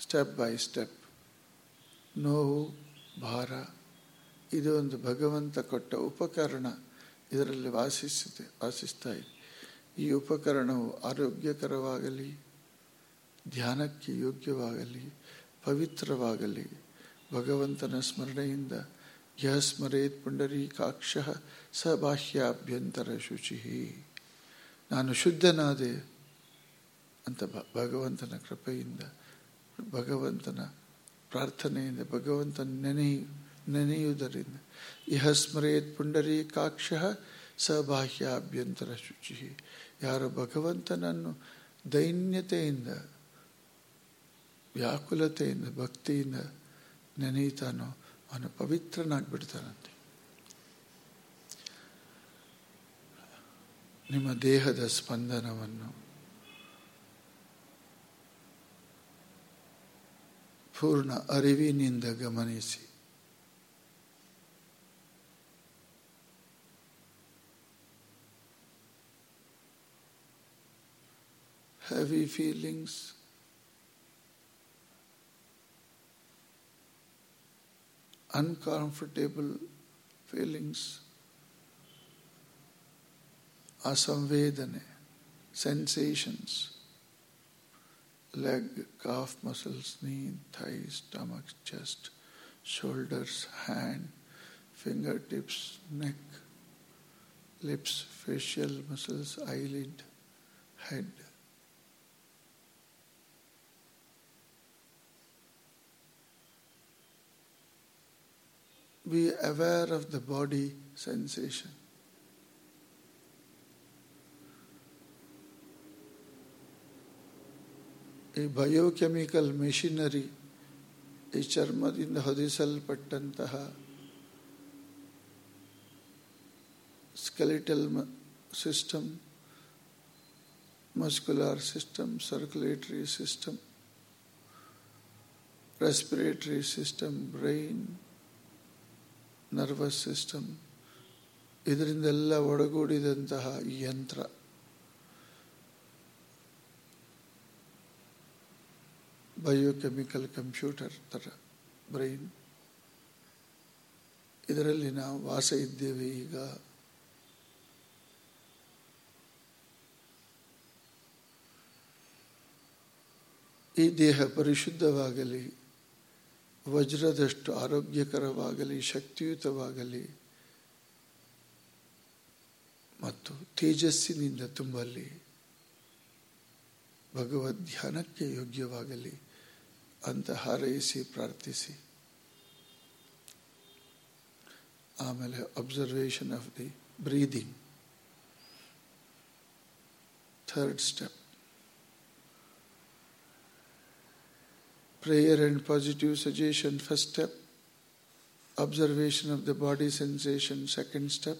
step by step ನೋವು ಭಾರ ಇದೊಂದು ಭಗವಂತ ಕೊಟ್ಟ ಉಪಕರಣ ಇದರಲ್ಲಿ ವಾಸಿಸಿದೆ ವಾಸಿಸ್ತಾ ಇದೆ. ಈ ಉಪಕರಣವು ಆರೋಗ್ಯಕರವಾಗಲಿ, ಧ್ಯಾನಕ್ಕೆ ಯೋಗ್ಯವಾಗಲಿ, ಪವಿತ್ರವಾಗಲಿ, ಭಗವಂತನ ಸ್ಮರಣೆಯಿಂದ ಯಹ ಸ್ಮರೇತ್ ಪುಂಡರೀಕಾಕ್ಷ ಸ ಬಾಹ್ಯಾಭ್ಯಂತರ ಶುಚಿ. ನಾನು ಶುದ್ಧನಾದೆ ಅಂತ ಭಗವಂತನ ಕೃಪೆಯಿಂದ, ಭಗವಂತನ ಪ್ರಾರ್ಥನೆಯಿಂದ ಭಗವಂತನ ನೆನೆಯು, ನೆನೆಯುವುದರಿಂದ. ಇಹ ಸ್ಮರೇತ್ ಪುಂಡರೀಕಾಕ್ಷ ಸಬಾಹ್ಯ ಅಭ್ಯಂತರ ಶುಚಿ. ಯಾರು ಭಗವಂತನನ್ನು ದೈನ್ಯತೆಯಿಂದ, ವ್ಯಾಕುಲತೆಯಿಂದ, ಭಕ್ತಿಯಿಂದ ನೆನೆಯುತ್ತಾನೋ ಅವನು ಪವಿತ್ರನಾಗ್ಬಿಡ್ತಾನಂತೆ. ನಿಮ್ಮ ದೇಹದ ಸ್ಪಂದನವನ್ನು ಪೂರ್ಣ ಅರಿವಿನಿಂದ ಗಮನಿಸಿ heavy feelings, uncomfortable feelings, asamvedane, sensations, leg, calf muscles, knee, thighs, stomach, chest, shoulders, hand, fingertips, neck, lips, facial muscles, eyelid, head. be aware of the body sensation. ಈ ಬಯೋಕೆಮಿಕಲ್ ಮೆಷಿನರಿ ಈ ಚರ್ಮದಿಂದ ಹೊದಿಸಲ್ಪಟ್ಟಂತಹ skeletal system muscular system circulatory system respiratory system brain nervous system ಇದರಿಂದೆಲ್ಲ ಒಡಗೂಡಿದಂತಹ ಯಂತ್ರ. Biochemical computer ಥರ brain ಇದರಲ್ಲಿ ನಾವು ವಾಸ ಇದ್ದೇವೆ ಈಗ. ಈ ದೇಹ ಪರಿಶುದ್ಧವಾಗಲಿ, ವಜ್ರದಷ್ಟು ಆರೋಗ್ಯಕರವಾಗಲಿ, ಶಕ್ತಿಯುತವಾಗಲಿ, ಮತ್ತು ತೇಜಸ್ಸಿನಿಂದ ತುಂಬಲಿ ಭಗವದ್ ಧ್ಯಾನಕ್ಕೆ ಯೋಗ್ಯವಾಗಲಿ. अंत हर इसी प्रार्थिसी Amala, observation of the breathing. Third step. Prayer and positive suggestion, first step. Observation of the body sensation, second step.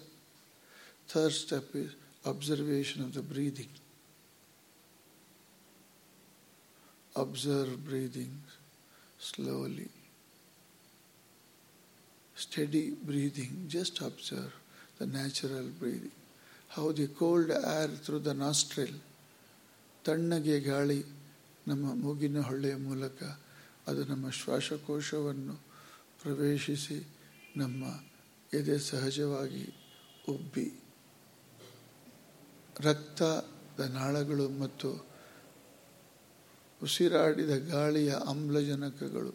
Third step is observation of the breathing. Observe breathing slowly. Steady breathing, just observe the natural breathing. How the cold air through the nostril, ತಣ್ಣಗೆ ಗಾಳಿ ನಮ್ಮ ಮೂಗಿನ ಹೊಳ್ಳೆಯ ಮೂಲಕ ಅದು ನಮ್ಮ ಶ್ವಾಸಕೋಶವನ್ನು ಪ್ರವೇಶಿಸಿ ನಮ್ಮ ಎದೆ ಸಹಜವಾಗಿ ಉಬ್ಬಿ ರಕ್ತದ ನಾಳಗಳು ಮತ್ತು ಉಸಿರಾಡಿದ ಗಾಳಿಯ ಆಮ್ಲಜನಕಗಳು,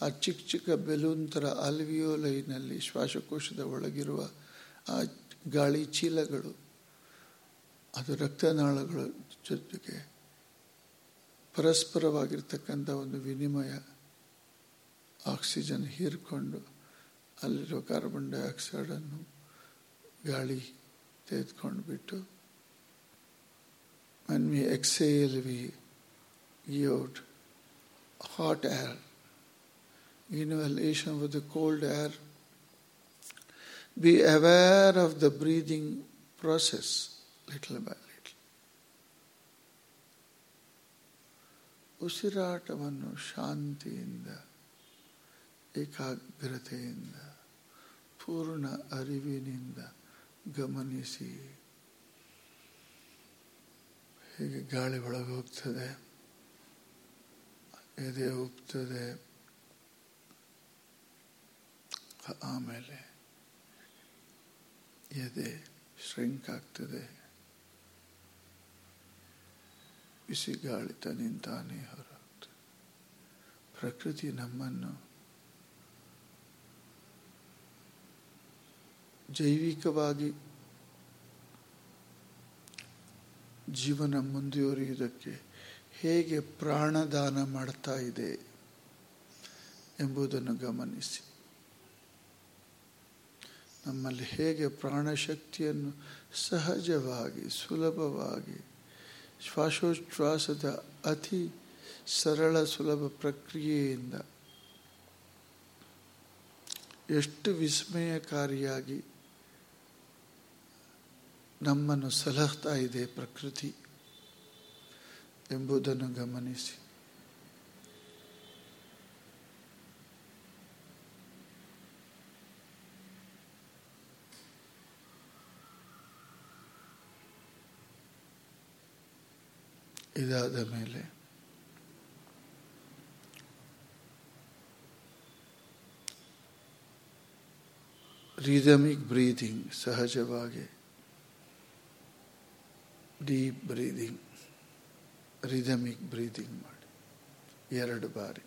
ಆ ಚಿಕ್ಕ ಚಿಕ್ಕ ಬೆಲೂನ್ ಥರ ಆಲ್ವಿಯೋಲೈನಲ್ಲಿ ಶ್ವಾಸಕೋಶದ ಒಳಗಿರುವ ಆ ಗಾಳಿ ಚೀಲಗಳು, ಅದು ರಕ್ತನಾಳಗಳ ಜೊತೆಗೆ ಪರಸ್ಪರವಾಗಿರ್ತಕ್ಕಂಥ ಒಂದು ವಿನಿಮಯ, ಆಕ್ಸಿಜನ್ ಹೀರಿಕೊಂಡು ಅಲ್ಲಿರೋ ಕಾರ್ಬನ್ ಡೈಆಕ್ಸೈಡನ್ನು ಗಾಳಿ ತೆಗೆದುಕೊಂಡು ಬಿಟ್ಟು exhale, we give hot air inhalation with the cold air be aware of the breathing process little by little ಉಸಿರಾಟವನ್ನು ಶಾಂತಿಯಿಂದ ಏಕಾಗ್ರತೆಯಿಂದ ಪೂರ್ಣ ಅರಿವಿನಿಂದ ಗಮನಿಸಿ ಹೀಗೆ ಗಾಳಿ ಒಳಗೆ ಹೋಗ್ತದೆ ಎದೆ ಹೋಗ್ತದೆ ಆಮೇಲೆ ಎದೆ ಶ್ರಿಂಕ್ ಆಗ್ತದೆ ಬಿಸಿ ಗಾಳಿ ಹೊರತು ಹೊರಗ್ತದೆ ಪ್ರಕೃತಿ ನಮ್ಮನ್ನು ಜೈವಿಕವಾಗಿ ಜೀವನ ಮುಂದುವರಿಯುವುದಕ್ಕೆ ಹೇಗೆ ಪ್ರಾಣದಾನ ಮಾಡ್ತಾ ಇದೆ ಎಂಬುದನ್ನು ಗಮನಿಸಿ. ನಮ್ಮಲ್ಲಿ ಹೇಗೆ ಪ್ರಾಣಶಕ್ತಿಯನ್ನು ಸಹಜವಾಗಿ, ಸುಲಭವಾಗಿ, ಶ್ವಾಸೋಚ್ಛ್ವಾಸದ ಅತಿ ಸರಳ ಸುಲಭ ಪ್ರಕ್ರಿಯೆಯಿಂದ ಎಷ್ಟು ವಿಸ್ಮಯಕಾರಿಯಾಗಿ ನಮ್ಮನ್ನು ಸಲಹ್ತಾ ಇದೆ ಪ್ರಕೃತಿ. ಎಂಬುದನ್ನು ಗಮನಿಸಿ. ಇದಾದ ಮೇಲೆ ರಿದಮಿಕ್ ಬ್ರೀದಿಂಗ್ ಸಹಜವಾಗಿ ಡೀಪ್ ಬ್ರೀದಿಂಗ್ ರಿದಮಿಕ್ ಬ್ರೀದಿಂಗ್ ಮಾಡಿ. ಎರಡು ಬಾರಿ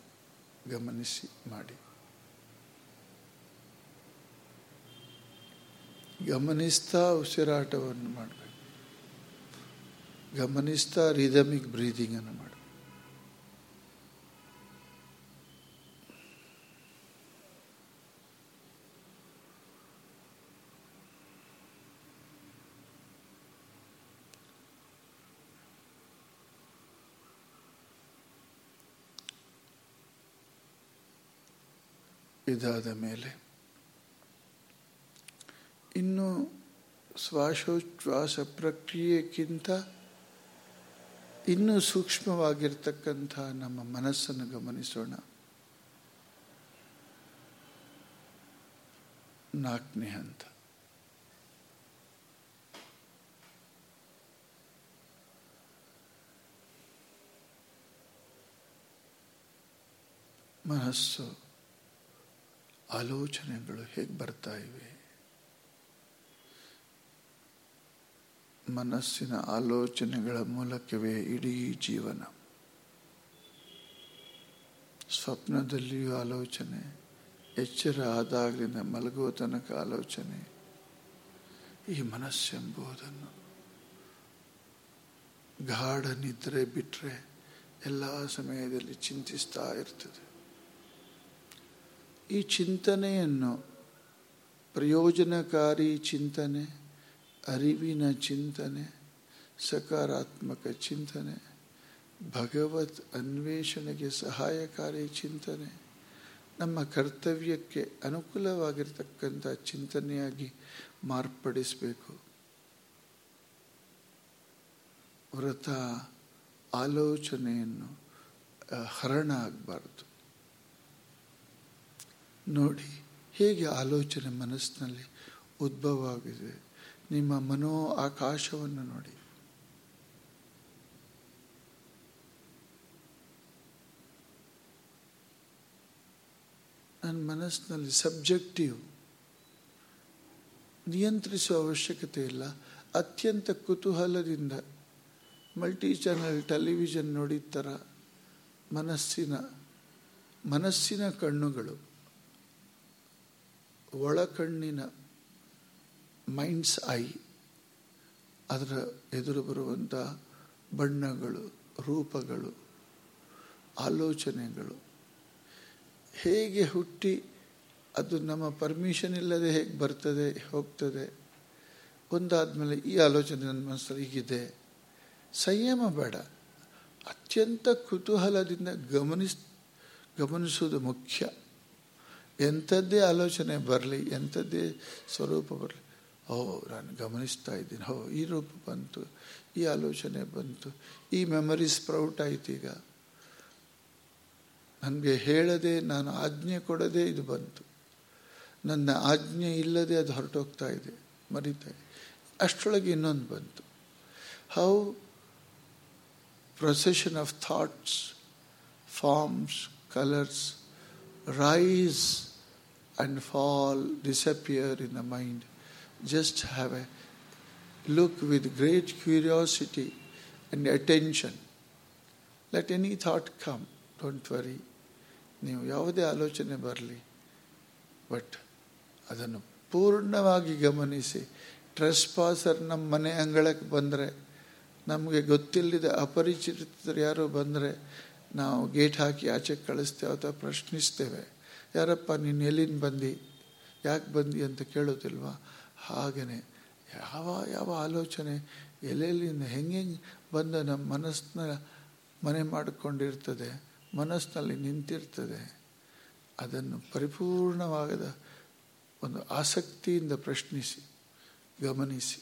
ಗಮನಿಸಿ ಮಾಡಿ. ಗಮನಿಸ್ತಾ ಉಸಿರಾಟವನ್ನು ಮಾಡಬೇಕು. ಗಮನಿಸ್ತಾ ರಿದಮಿಕ್ ಬ್ರೀದಿಂಗನ್ನು ಮಾಡಿ. ಇದಾದ ಮೇಲೆ. ಇನ್ನು ಶ್ವಾಸೋಚ್ಛ್ವಾಸ ಪ್ರಕ್ರಿಯೆಗಿಂತ ಇನ್ನೂ ಸೂಕ್ಷ್ಮವಾಗಿರ್ತಕ್ಕಂಥ ನಮ್ಮ ಮನಸ್ಸನ್ನು ಗಮನಿಸೋಣ. ನಾಲ್ಕನೇ ಹಂತ ಮನಸ್ಸು ಆಲೋಚನೆಗಳು ಹೇಗೆ ಬರ್ತಾ ಇವೆ? ಮನಸ್ಸಿನ ಆಲೋಚನೆಗಳ ಮೂಲಕವೇ ಇಡೀ ಜೀವನ. ಸ್ವಪ್ನದಲ್ಲಿಯೂ ಆಲೋಚನೆ, ಎಚ್ಚರ ಆದಾಗಲಿಂದ ಮಲಗುವ ತನಕ ಆಲೋಚನೆ, ಈ ಮನಸ್ಸೆಂಬುದನ್ನು. ಗಾಢ ನಿದ್ರೆ ಬಿಟ್ಟರೆ ಎಲ್ಲ ಸಮಯದಲ್ಲಿ ಚಿಂತಿಸ್ತಾ ಇರ್ತದೆ. ಈ ಚಿಂತನೆಯನ್ನು ಪ್ರಯೋಜನಕಾರಿ ಚಿಂತನೆ, ಅರಿವಿನ ಚಿಂತನೆ, ಸಕಾರಾತ್ಮಕ ಚಿಂತನೆ, ಭಗವತ್ ಅನ್ವೇಷಣೆಗೆ ಸಹಾಯಕಾರಿ ಚಿಂತನೆ, ನಮ್ಮ ಕರ್ತವ್ಯಕ್ಕೆ ಅನುಕೂಲವಾಗಿರ್ತಕ್ಕಂಥ ಚಿಂತನೆಯಾಗಿ ಮಾರ್ಪಡಿಸಬೇಕು. ವ್ರತ, ಆಲೋಚನೆಯನ್ನು ಹರಣ ಆಗಬಾರ್ದು. ನೋಡಿ, ಹೇಗೆ ಆಲೋಚನೆ ಮನಸ್ಸಿನಲ್ಲಿ ಉದ್ಭವ ಆಗಿದೆ ನಿಮ್ಮ ಮನೋ ಆಕಾಶವನ್ನು ನೋಡಿ. ನನ್ನ ಮನಸ್ಸಿನಲ್ಲಿ ಸಬ್ಜೆಕ್ಟಿವ್, ನಿಯಂತ್ರಿಸುವ ಅವಶ್ಯಕತೆ ಇಲ್ಲ. ಅತ್ಯಂತ ಕುತೂಹಲದಿಂದ ಮಲ್ಟಿ ಚಾನಲ್ ಟೆಲಿವಿಷನ್ ನೋಡಿದ ಥರ ಮನಸ್ಸಿನ ಮನಸ್ಸಿನ ಕಣ್ಣುಗಳು. ಒಳಕಣ್ಣಿನ ಮೈಂಡ್ಸ್ ಐ, ಅದರ ಎದುರು ಬರುವಂಥ ಬಣ್ಣಗಳು, ರೂಪಗಳು, ಆಲೋಚನೆಗಳು. ಹೇಗೆ ಹುಟ್ಟಿ ಅದು ನಮ್ಮ ಪರ್ಮಿಷನ್ ಇಲ್ಲದೆ ಹೇಗೆ ಬರ್ತದೆ, ಹೋಗ್ತದೆ, ಒಂದಾದಮೇಲೆ ಈ ಆಲೋಚನೆ ನನ್ನ ಮನಸ್ಸಲ್ಲಿ ಈಗಿದೆ ಸಂಯಮ ಬೇಡ. ಅತ್ಯಂತ ಕುತೂಹಲದಿಂದ ಗಮನಿಸ್, ಗಮನಿಸುವುದು ಮುಖ್ಯ. ಎಂಥದ್ದೇ ಆಲೋಚನೆ ಬರಲಿ, ಎಂಥದ್ದೇ ಸ್ವರೂಪ ಬರಲಿ. ಓ, ನಾನು ಗಮನಿಸ್ತಾ ಇದ್ದೀನಿ. ಹೋ ಈ ರೂಪ ಬಂತು, ಈ ಆಲೋಚನೆ ಬಂತು, ಈ ಮೆಮರಿ ಸ್ಪ್ರೌಟ್ ಆಯ್ತು ಈಗ. ನನಗೆ ಹೇಳದೆ, ನಾನು ಆಜ್ಞೆ ಕೊಡದೆ ಇದು ಬಂತು. ನನ್ನ ಆಜ್ಞೆ ಇಲ್ಲದೆ ಅದು ಹೊರಟೋಗ್ತಾ ಇದೆ, ಮರಿತಾ ಇದೆ. ಅಷ್ಟರೊಳಗೆ ಇನ್ನೊಂದು ಬಂತು. How procession of thoughts forms colours rise and fall, disappear in the mind. Just have a look with great curiosity and attention. Let any thought come, don't worry. ನೀವು ಯಾವುದೇ ಆಲೋಚನೆ ಬರಲಿ ಬಟ್ ಅದನ್ನು ಪೂರ್ಣವಾಗಿ ಗಮನಿಸಿ ಟ್ರೆಸ್ ಪಾಸರ್ ನಮ್ಮ ಮನೆ ಅಂಗಳಕ್ಕೆ ಬಂದರೆ ನಮಗೆ ಗೊತ್ತಿಲ್ಲದ ಅಪರಿಚಿತರು ಯಾರು ಬಂದರೆ ನಾವು ಗೇಟ್ ಹಾಕಿ ಆಚೆ ಕಳಿಸ್ತೇವೆ ಅಥವಾ ಪ್ರಶ್ನಿಸ್ತೇವೆ ಯಾರಪ್ಪ, ನೀನು ಎಲ್ಲಿಂದ ಬಂದು? ಯಾಕೆ ಬಂದು ಅಂತ ಕೇಳೋದಿಲ್ವಾ ಹಾಗೆಯೇ ಯಾವ ಯಾವ ಆಲೋಚನೆ, ಎಲ್ಲೆಲ್ಲಿಂದ ಹೆಂಗೆ ಬಂದ ನಮ್ಮ ಮನಸ್ಸನ್ನ ಮನೆ ಮಾಡಿಕೊಂಡಿರ್ತದೆ ಮನಸ್ಸಿನಲ್ಲಿ ನಿಂತಿರ್ತದೆ, ಅದನ್ನು ಪರಿಪೂರ್ಣವಾಗದ ಒಂದು ಆಸಕ್ತಿಯಿಂದ ಪ್ರಶ್ನಿಸಿ, ಗಮನಿಸಿ.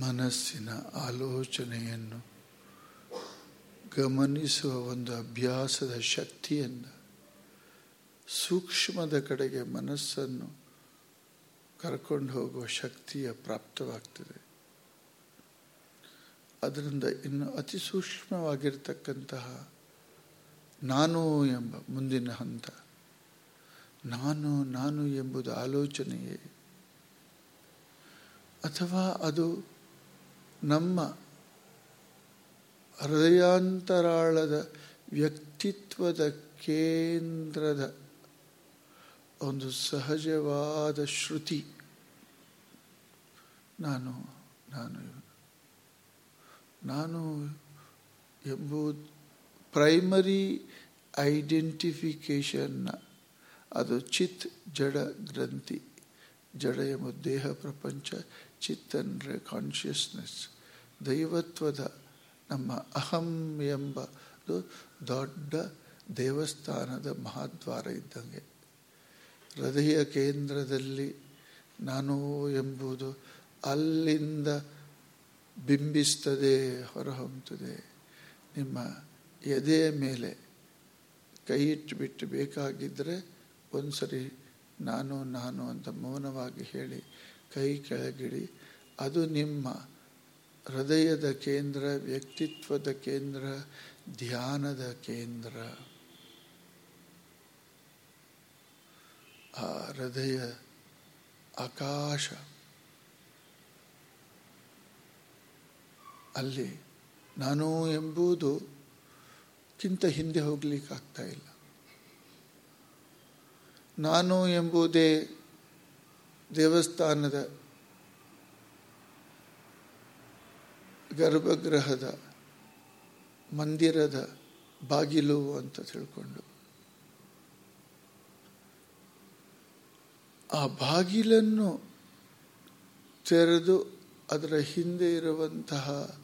ಮನಸ್ಸಿನ ಆಲೋಚನೆಯನ್ನು ಗಮನಿಸುವ ಒಂದು ಅಭ್ಯಾಸದ ಶಕ್ತಿಯನ್ನು ಸೂಕ್ಷ್ಮದ ಕಡೆಗೆ ಮನಸ್ಸನ್ನು ಕರ್ಕೊಂಡು ಹೋಗುವ ಶಕ್ತಿಯ ಪ್ರಾಪ್ತವಾಗ್ತದೆ. ಅದರಿಂದ ಇನ್ನು ಅತಿ ಸೂಕ್ಷ್ಮವಾಗಿರ್ತಕ್ಕಂತಹ ನಾನು ಎಂಬ ಮುಂದಿನ ಹಂತ, ನಾನು ನಾನು ಎಂಬುದು ಆಲೋಚನೆಯೇ ಅಥವಾ ಅದು ನಮ್ಮ ಹೃದಯಾಂತರಾಳದ ವ್ಯಕ್ತಿತ್ವದ ಕೇಂದ್ರದ ಒಂದು ಸಹಜವಾದ ಶ್ರುತಿ. ನಾನು ನಾನು ನಾನು ಎಂಬುದು ಪ್ರೈಮರಿ ಐಡೆಂಟಿಫಿಕೇಶನ್ನ ಅದು ಚಿತ್ ಜಡ ಗ್ರಂಥಿ ಜಡ ಎಂಬ ದೇಹ ಪ್ರಪಂಚ ಚಿತ್ ಅಂದರೆ ಕಾನ್ಷಿಯಸ್ನೆಸ್ ದೈವತ್ವದ ನಮ್ಮ ಅಹಂ ಎಂಬ ದೊಡ್ಡ ದೇವಸ್ಥಾನದ ಮಹಾದ್ವಾರ ಇದ್ದಂಗೆ. ಹೃದಯ ಕೇಂದ್ರದಲ್ಲಿ ನಾನು ಎಂಬುದು ಅಲ್ಲಿಂದ ಬಿಂಬಿಸ್ತದೆ ಹೊರಹೊಮ್ಮುತ್ತದೆ ನಿಮ್ಮ ಎದೆಯ ಮೇಲೆ ಕೈ ಇಟ್ಟುಬಿಟ್ಟು ಬೇಕಾಗಿದ್ದರೆ ಒಂದು ಸರಿ ನಾನು ನಾನು ಅಂತ ಮೌನವಾಗಿ ಹೇಳಿ ಕೈ ಕೆಳಗಿಡಿ. ಅದು ನಿಮ್ಮ ಹೃದಯದ ಕೇಂದ್ರ, ವ್ಯಕ್ತಿತ್ವದ ಕೇಂದ್ರ, ಧ್ಯಾನದ ಕೇಂದ್ರ. ಆ ಹೃದಯ, ಆಕಾಶ. ಅಲ್ಲಿ ನಾನು ಎಂಬುದು ಕಿಂತ ಹಿಂದೆ ಹೋಗ್ಲಿಕ್ಕಾಗ್ತಾ ಇಲ್ಲ. ನಾನು ಎಂಬುದೇ ದೇವಸ್ಥಾನದ ಗರ್ಭಗೃಹದ ಮಂದಿರದ ಬಾಗಿಲು ಅಂತ ತಿಳ್ಕೊಂಡು. ಆ ಬಾಗಿಲನ್ನು ತೆರೆದು ಅದರ ಹಿಂದೆ ಇರುವಂತಹ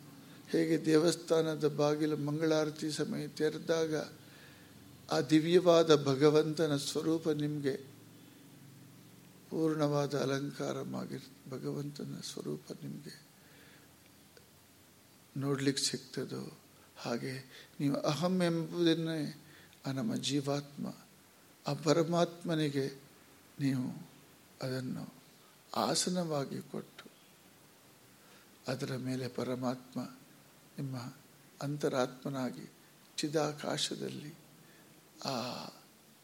ಹೇಗೆ ದೇವಸ್ಥಾನದ ಬಾಗಿಲು ಮಂಗಳಾರತಿ ಸಮಯ ತೆರೆದಾಗ ಆ ದಿವ್ಯವಾದ ಭಗವಂತನ ಸ್ವರೂಪ ನಿಮಗೆ ಪೂರ್ಣವಾದ ಅಲಂಕಾರವಾಗಿ ಭಗವಂತನ ಸ್ವರೂಪ ನಿಮಗೆ ನೋಡ್ಲಿಕ್ಕೆ ಸಿಗ್ತದೋ? ಹಾಗೆ ನೀವು ಅಹಂ ಎಂಬುದನ್ನೇ ಆ ನಮ್ಮ ಜೀವಾತ್ಮ, ಆ ಪರಮಾತ್ಮನಿಗೆ ನೀವು ಅದನ್ನು ಆಸನವಾಗಿ ಕೊಟ್ಟು, ಅದರ ಮೇಲೆ ಪರಮಾತ್ಮ ನಿಮ್ಮ ಅಂತರಾತ್ಮನಾಗಿ ಚಿದಾಕಾಶದಲ್ಲಿ ಆ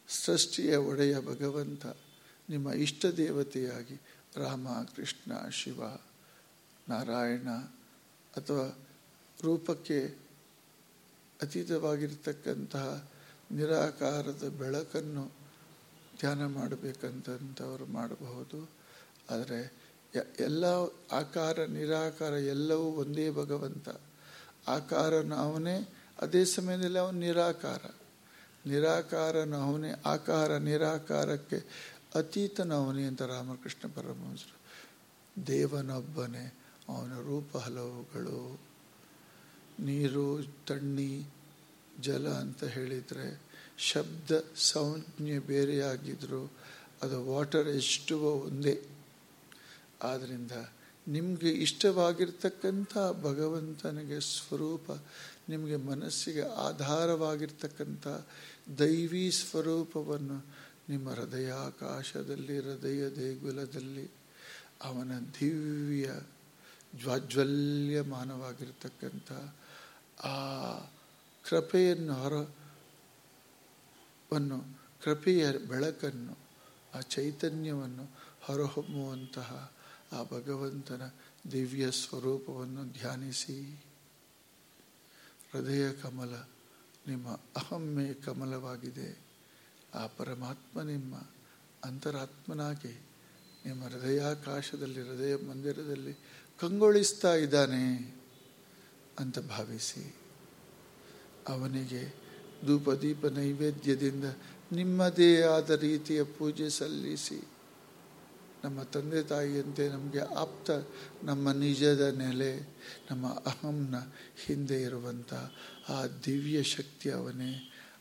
ಸೃಷ್ಟಿಯ ಒಡೆಯ ಭಗವಂತ ನಿಮ್ಮ ಇಷ್ಟ ದೇವತೆಯಾಗಿ ರಾಮ, ಕೃಷ್ಣ, ಶಿವ, ನಾರಾಯಣ ಅಥವಾ ರೂಪಕ್ಕೆ ಅತೀತವಾಗಿರ್ತಕ್ಕಂತಹ ನಿರಾಕಾರದ ಬೆಳಕನ್ನು ಧ್ಯಾನ ಮಾಡಬೇಕಂತಂಥವರು ಮಾಡಬಹುದು. ಆದರೆ ಎಲ್ಲ ಆಕಾರ, ನಿರಾಕಾರ ಎಲ್ಲವೂ ಒಂದೇ ಭಗವಂತ. ಆಕಾರನ ಅವನೇ, ಅದೇ ಸಮಯದಲ್ಲಿ ಅವನು ನಿರಾಕಾರ. ನಿರಾಕಾರನ ಅವನೇ ಆಕಾರ, ನಿರಾಕಾರಕ್ಕೆ ಅತೀತನವನೇ ಅಂತ ರಾಮಕೃಷ್ಣ ಪರಮಹಂಸರು. ದೇವನೊಬ್ಬನೇ, ಅವನ ರೂಪ ಹಲವುಗಳು. ನೀರು, ತಣ್ಣಿ, ಜಲ ಅಂತ ಹೇಳಿದರೆ ಶಬ್ದ, ಸಂಜ್ಞೆ ಬೇರೆಯಾಗಿದ್ದರೂ ಅದು ವಾಟರ್ ಎಷ್ಟು ಒಂದೇ. ಆದ್ದರಿಂದ ನಿಮಗೆ ಇಷ್ಟವಾಗಿರ್ತಕ್ಕಂಥ ಭಗವಂತನಿಗೆ ಸ್ವರೂಪ, ನಿಮಗೆ ಮನಸ್ಸಿಗೆ ಆಧಾರವಾಗಿರ್ತಕ್ಕಂಥ ದೈವಿ ಸ್ವರೂಪವನ್ನು ನಿಮ್ಮ ಹೃದಯಾಕಾಶದಲ್ಲಿ, ಹೃದಯ ದೇಗುಲದಲ್ಲಿ ಅವನ ದಿವ್ಯ ಜ್ವಾಜ್ವಲ್ಯಮಾನವಾಗಿರ್ತಕ್ಕಂಥ ಆ ಕೃಪೆಯನ್ನು ಹೊರವನ್ನು ಕೃಪೆಯ ಬೆಳಕನ್ನು, ಆ ಚೈತನ್ಯವನ್ನು ಹೊರಹೊಮ್ಮುವಂತಹ ಆ ಭಗವಂತನ ದಿವ್ಯ ಸ್ವರೂಪವನ್ನು ಧ್ಯಾನಿಸಿ. ಹೃದಯ ಕಮಲ ನಿಮ್ಮ ಅಹಮ್ಮೆ ಕಮಲವಾಗಿದೆ. ಆ ಪರಮಾತ್ಮ ನಿಮ್ಮ ಅಂತರಾತ್ಮನಾಗಿ ನಿಮ್ಮ ಹೃದಯಾಕಾಶದಲ್ಲಿ, ಹೃದಯ ಮಂದಿರದಲ್ಲಿ ಕಂಗೊಳಿಸ್ತಾ ಇದ್ದಾನೆ ಅಂತ ಭಾವಿಸಿ ಅವನಿಗೆ ಧೂಪ ದೀಪ ನೈವೇದ್ಯದಿಂದ ನಿಮ್ಮದೇ ಆದ ರೀತಿಯ ಪೂಜೆ ಸಲ್ಲಿಸಿ, ನಮ್ಮ ತಂದೆ ತಾಯಿಯಂತೆ ನಮಗೆ ಆಪ್ತ ನಮ್ಮ ನಿಜದ ನೆಲೆ, ನಮ್ಮ ಅಹಂನ ಹಿಂದೆ ಇರುವಂಥ ಆ ದಿವ್ಯ ಶಕ್ತಿ ಅವನೇ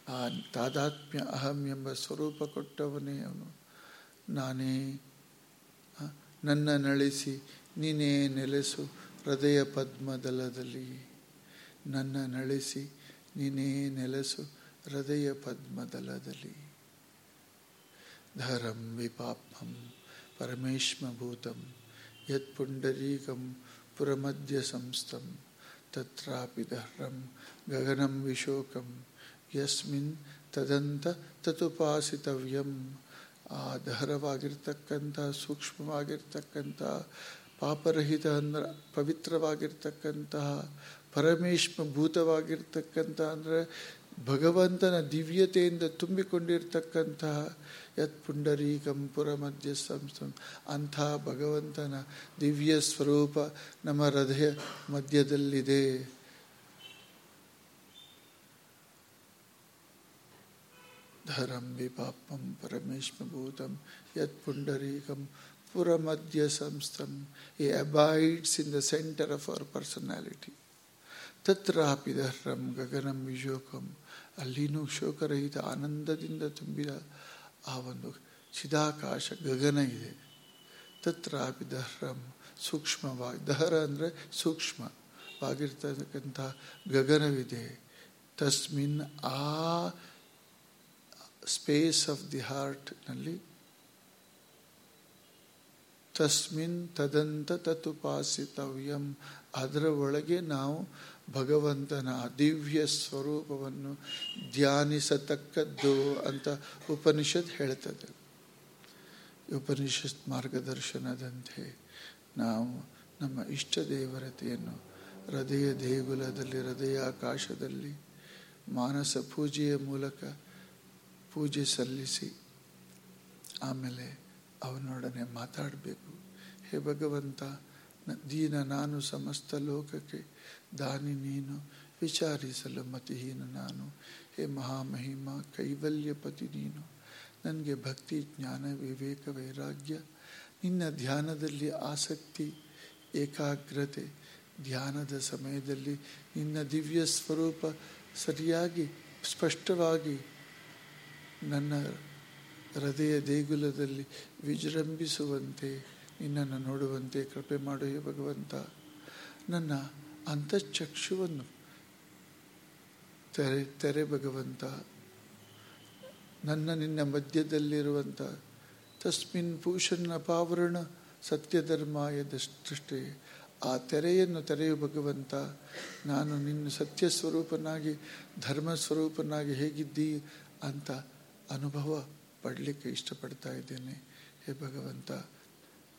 ಆ ತಾದಾತ್ಮ್ಯ ಅಹಂ ಎಂಬ ಸ್ವರೂಪ ಕೊಟ್ಟವನೇ ಅವನು. ನಾನೇ ನನ್ನ ನಳಿಸಿ ನೀನೇ ನೆಲೆಸು ಹೃದಯ ಪದ್ಮದಲದಲ್ಲಿ. ನನ್ನ ನಳಿಸಿ ನೀನೇ ನೆಲೆಸು ಹೃದಯ ಪದ್ಮದಲದಲ್ಲಿ. ಧರಂ ವಿಪಾಪಂ ಪರಮೇಶ್ಮಭೂತಂ ಯತ್ ಪುಂಡರೀಕಂ ಪುರಮಧ್ಯ ಸಂಸ್ಥಂ ತತ್ರಾಪಿ ದಹ್ರಂ ಗಗನಂ ವಿಶೋಕಂ ಯಸ್ಮಿನ್ ತದಂತ ತತುಪಾಸಿತವ್ಯಂ ಆ ಸೂಕ್ಷ್ಮವಾಗಿರ್ತಕ್ಕಂಥ ಪಾಪರಹಿತ ಅಂದ್ರೆ ಪವಿತ್ರವಾಗಿರ್ತಕ್ಕಂತಹ ಭೂತವಾಗಿರ್ತಕ್ಕಂಥ ಅಂದರೆ ಭಗವಂತನ ದಿವ್ಯತೆಯಿಂದ ತುಂಬಿಕೊಂಡಿರ್ತಕ್ಕಂತಹ ಯತ್ ಪುಂಡರೀಕಂ ಪುರ ಮಧ್ಯ ಸಂಸ್ಥಂ ಅಂಥ ಭಗವಂತನ ದಿವ್ಯ ಸ್ವರೂಪ ನಮ್ಮ ಹೃದಯ ಮಧ್ಯದಲ್ಲಿದೆ. ವಿಪಾಪಂ ಪರಮೇಶ್ವಭೂತಂ ಯತ್ ಪುಂಡರೀಕಂ ಪುರಮಧ್ಯ ಸಂಸ್ಥಂ A abides in the center of our personality ತತ್ರಾಪಿ ಧರ್ರಂ ಗಗನಂ ವಿಶೋಕಂ ಅಲ್ಲಿನೂ ಶೋಕರಹಿತ ಆನಂದದಿಂದ ತುಂಬಿದ ಆ ಒಂದು ಚಿದಾಕಾಶ ಗಗನ ಇದೆ. ತತ್ರಾಪಿ ದಹ್ರಂ ಸೂಕ್ಷ್ಮವಾಗಿ ದಹರ ಅಂದರೆ ಸೂಕ್ಷ್ಮವಾಗಿರ್ತಕ್ಕಂಥ ಗಗನವಿದೆ. ತಸ್ಮಿನ್ ಆ ಸ್ಪೇಸ್ ಆಫ್ ದಿ ಹಾರ್ಟ್ನಲ್ಲಿ ತಸ್ಮಿನ್ ತದಂತ ತತುಪಾಸಿತವ್ಯಂ. ಅದರ ಒಳಗೆ ನಾವು ಭಗವಂತನ ದಿವ್ಯ ಸ್ವರೂಪವನ್ನು ಧ್ಯಾನಿಸತಕ್ಕದ್ದು ಅಂತ ಉಪನಿಷತ್ ಹೇಳ್ತದೆ. ಉಪನಿಷತ್ ಮಾರ್ಗದರ್ಶನದಂತೆ ನಾವು ನಮ್ಮ ಇಷ್ಟ ದೇವರತೆಯನ್ನು ಹೃದಯ ದೇಗುಲದಲ್ಲಿ, ಹೃದಯ ಆಕಾಶದಲ್ಲಿ ಮಾನಸ ಪೂಜೆಯ ಮೂಲಕ ಪೂಜೆ ಸಲ್ಲಿಸಿ ಆಮೇಲೆ ಅವನೊಡನೆ ಮಾತಾಡಬೇಕು. ಹೇ ಭಗವಂತ ದೀನ ನಾನು ಸಮಸ್ತ ಲೋಕಕ್ಕೆ, ದಾನಿ ನೀನು, ವಿಚಾರಿಸಲು ಮತಿಹೀನ ನಾನು. ಹೇ ಮಹಾಮಹಿಮ, ಕೈವಲ್ಯಪತಿ ನೀನು. ನನಗೆ ಭಕ್ತಿ, ಜ್ಞಾನ, ವಿವೇಕ, ವೈರಾಗ್ಯ, ನಿನ್ನ ಧ್ಯಾನದಲ್ಲಿ ಆಸಕ್ತಿ, ಏಕಾಗ್ರತೆ, ಧ್ಯಾನದ ಸಮಯದಲ್ಲಿ ನಿನ್ನ ದಿವ್ಯ ಸ್ವರೂಪ ಸರಿಯಾಗಿ, ಸ್ಪಷ್ಟವಾಗಿ ನನ್ನ ಹೃದಯ ದೇಗುಲದಲ್ಲಿ ವಿಜೃಂಭಿಸುವಂತೆ, ನಿನ್ನನ್ನು ನೋಡುವಂತೆ ಕೃಪೆ ಮಾಡು ಹೇ ಭಗವಂತ. ನನ್ನ ಅಂತಃಚಕ್ಷುವನ್ನು ತೆರೆ ತೆರೆ ಭಗವಂತ. ನನ್ನ ನಿನ್ನ ಮಧ್ಯದಲ್ಲಿರುವಂಥ ತಸ್ಮಿನ್ ಭೂಷಣ ಪಾವರಣ ಸತ್ಯಧರ್ಮಾಯ ದೃಷ್ಟಿ. ಆ ತೆರೆಯನ್ನು ತೆರೆಯು ಭಗವಂತ. ನಾನು ನಿನ್ನ ಸತ್ಯ ಸ್ವರೂಪನಾಗಿ ಧರ್ಮ ಸ್ವರೂಪನಾಗಿ ಹೇಗಿದ್ದೀ? ಅಂತ ಅನುಭವ ಪಡಲಿಕ್ಕೆ ಇಷ್ಟಪಡ್ತಾ ಇದ್ದೇನೆ. ಹೇ ಭಗವಂತ,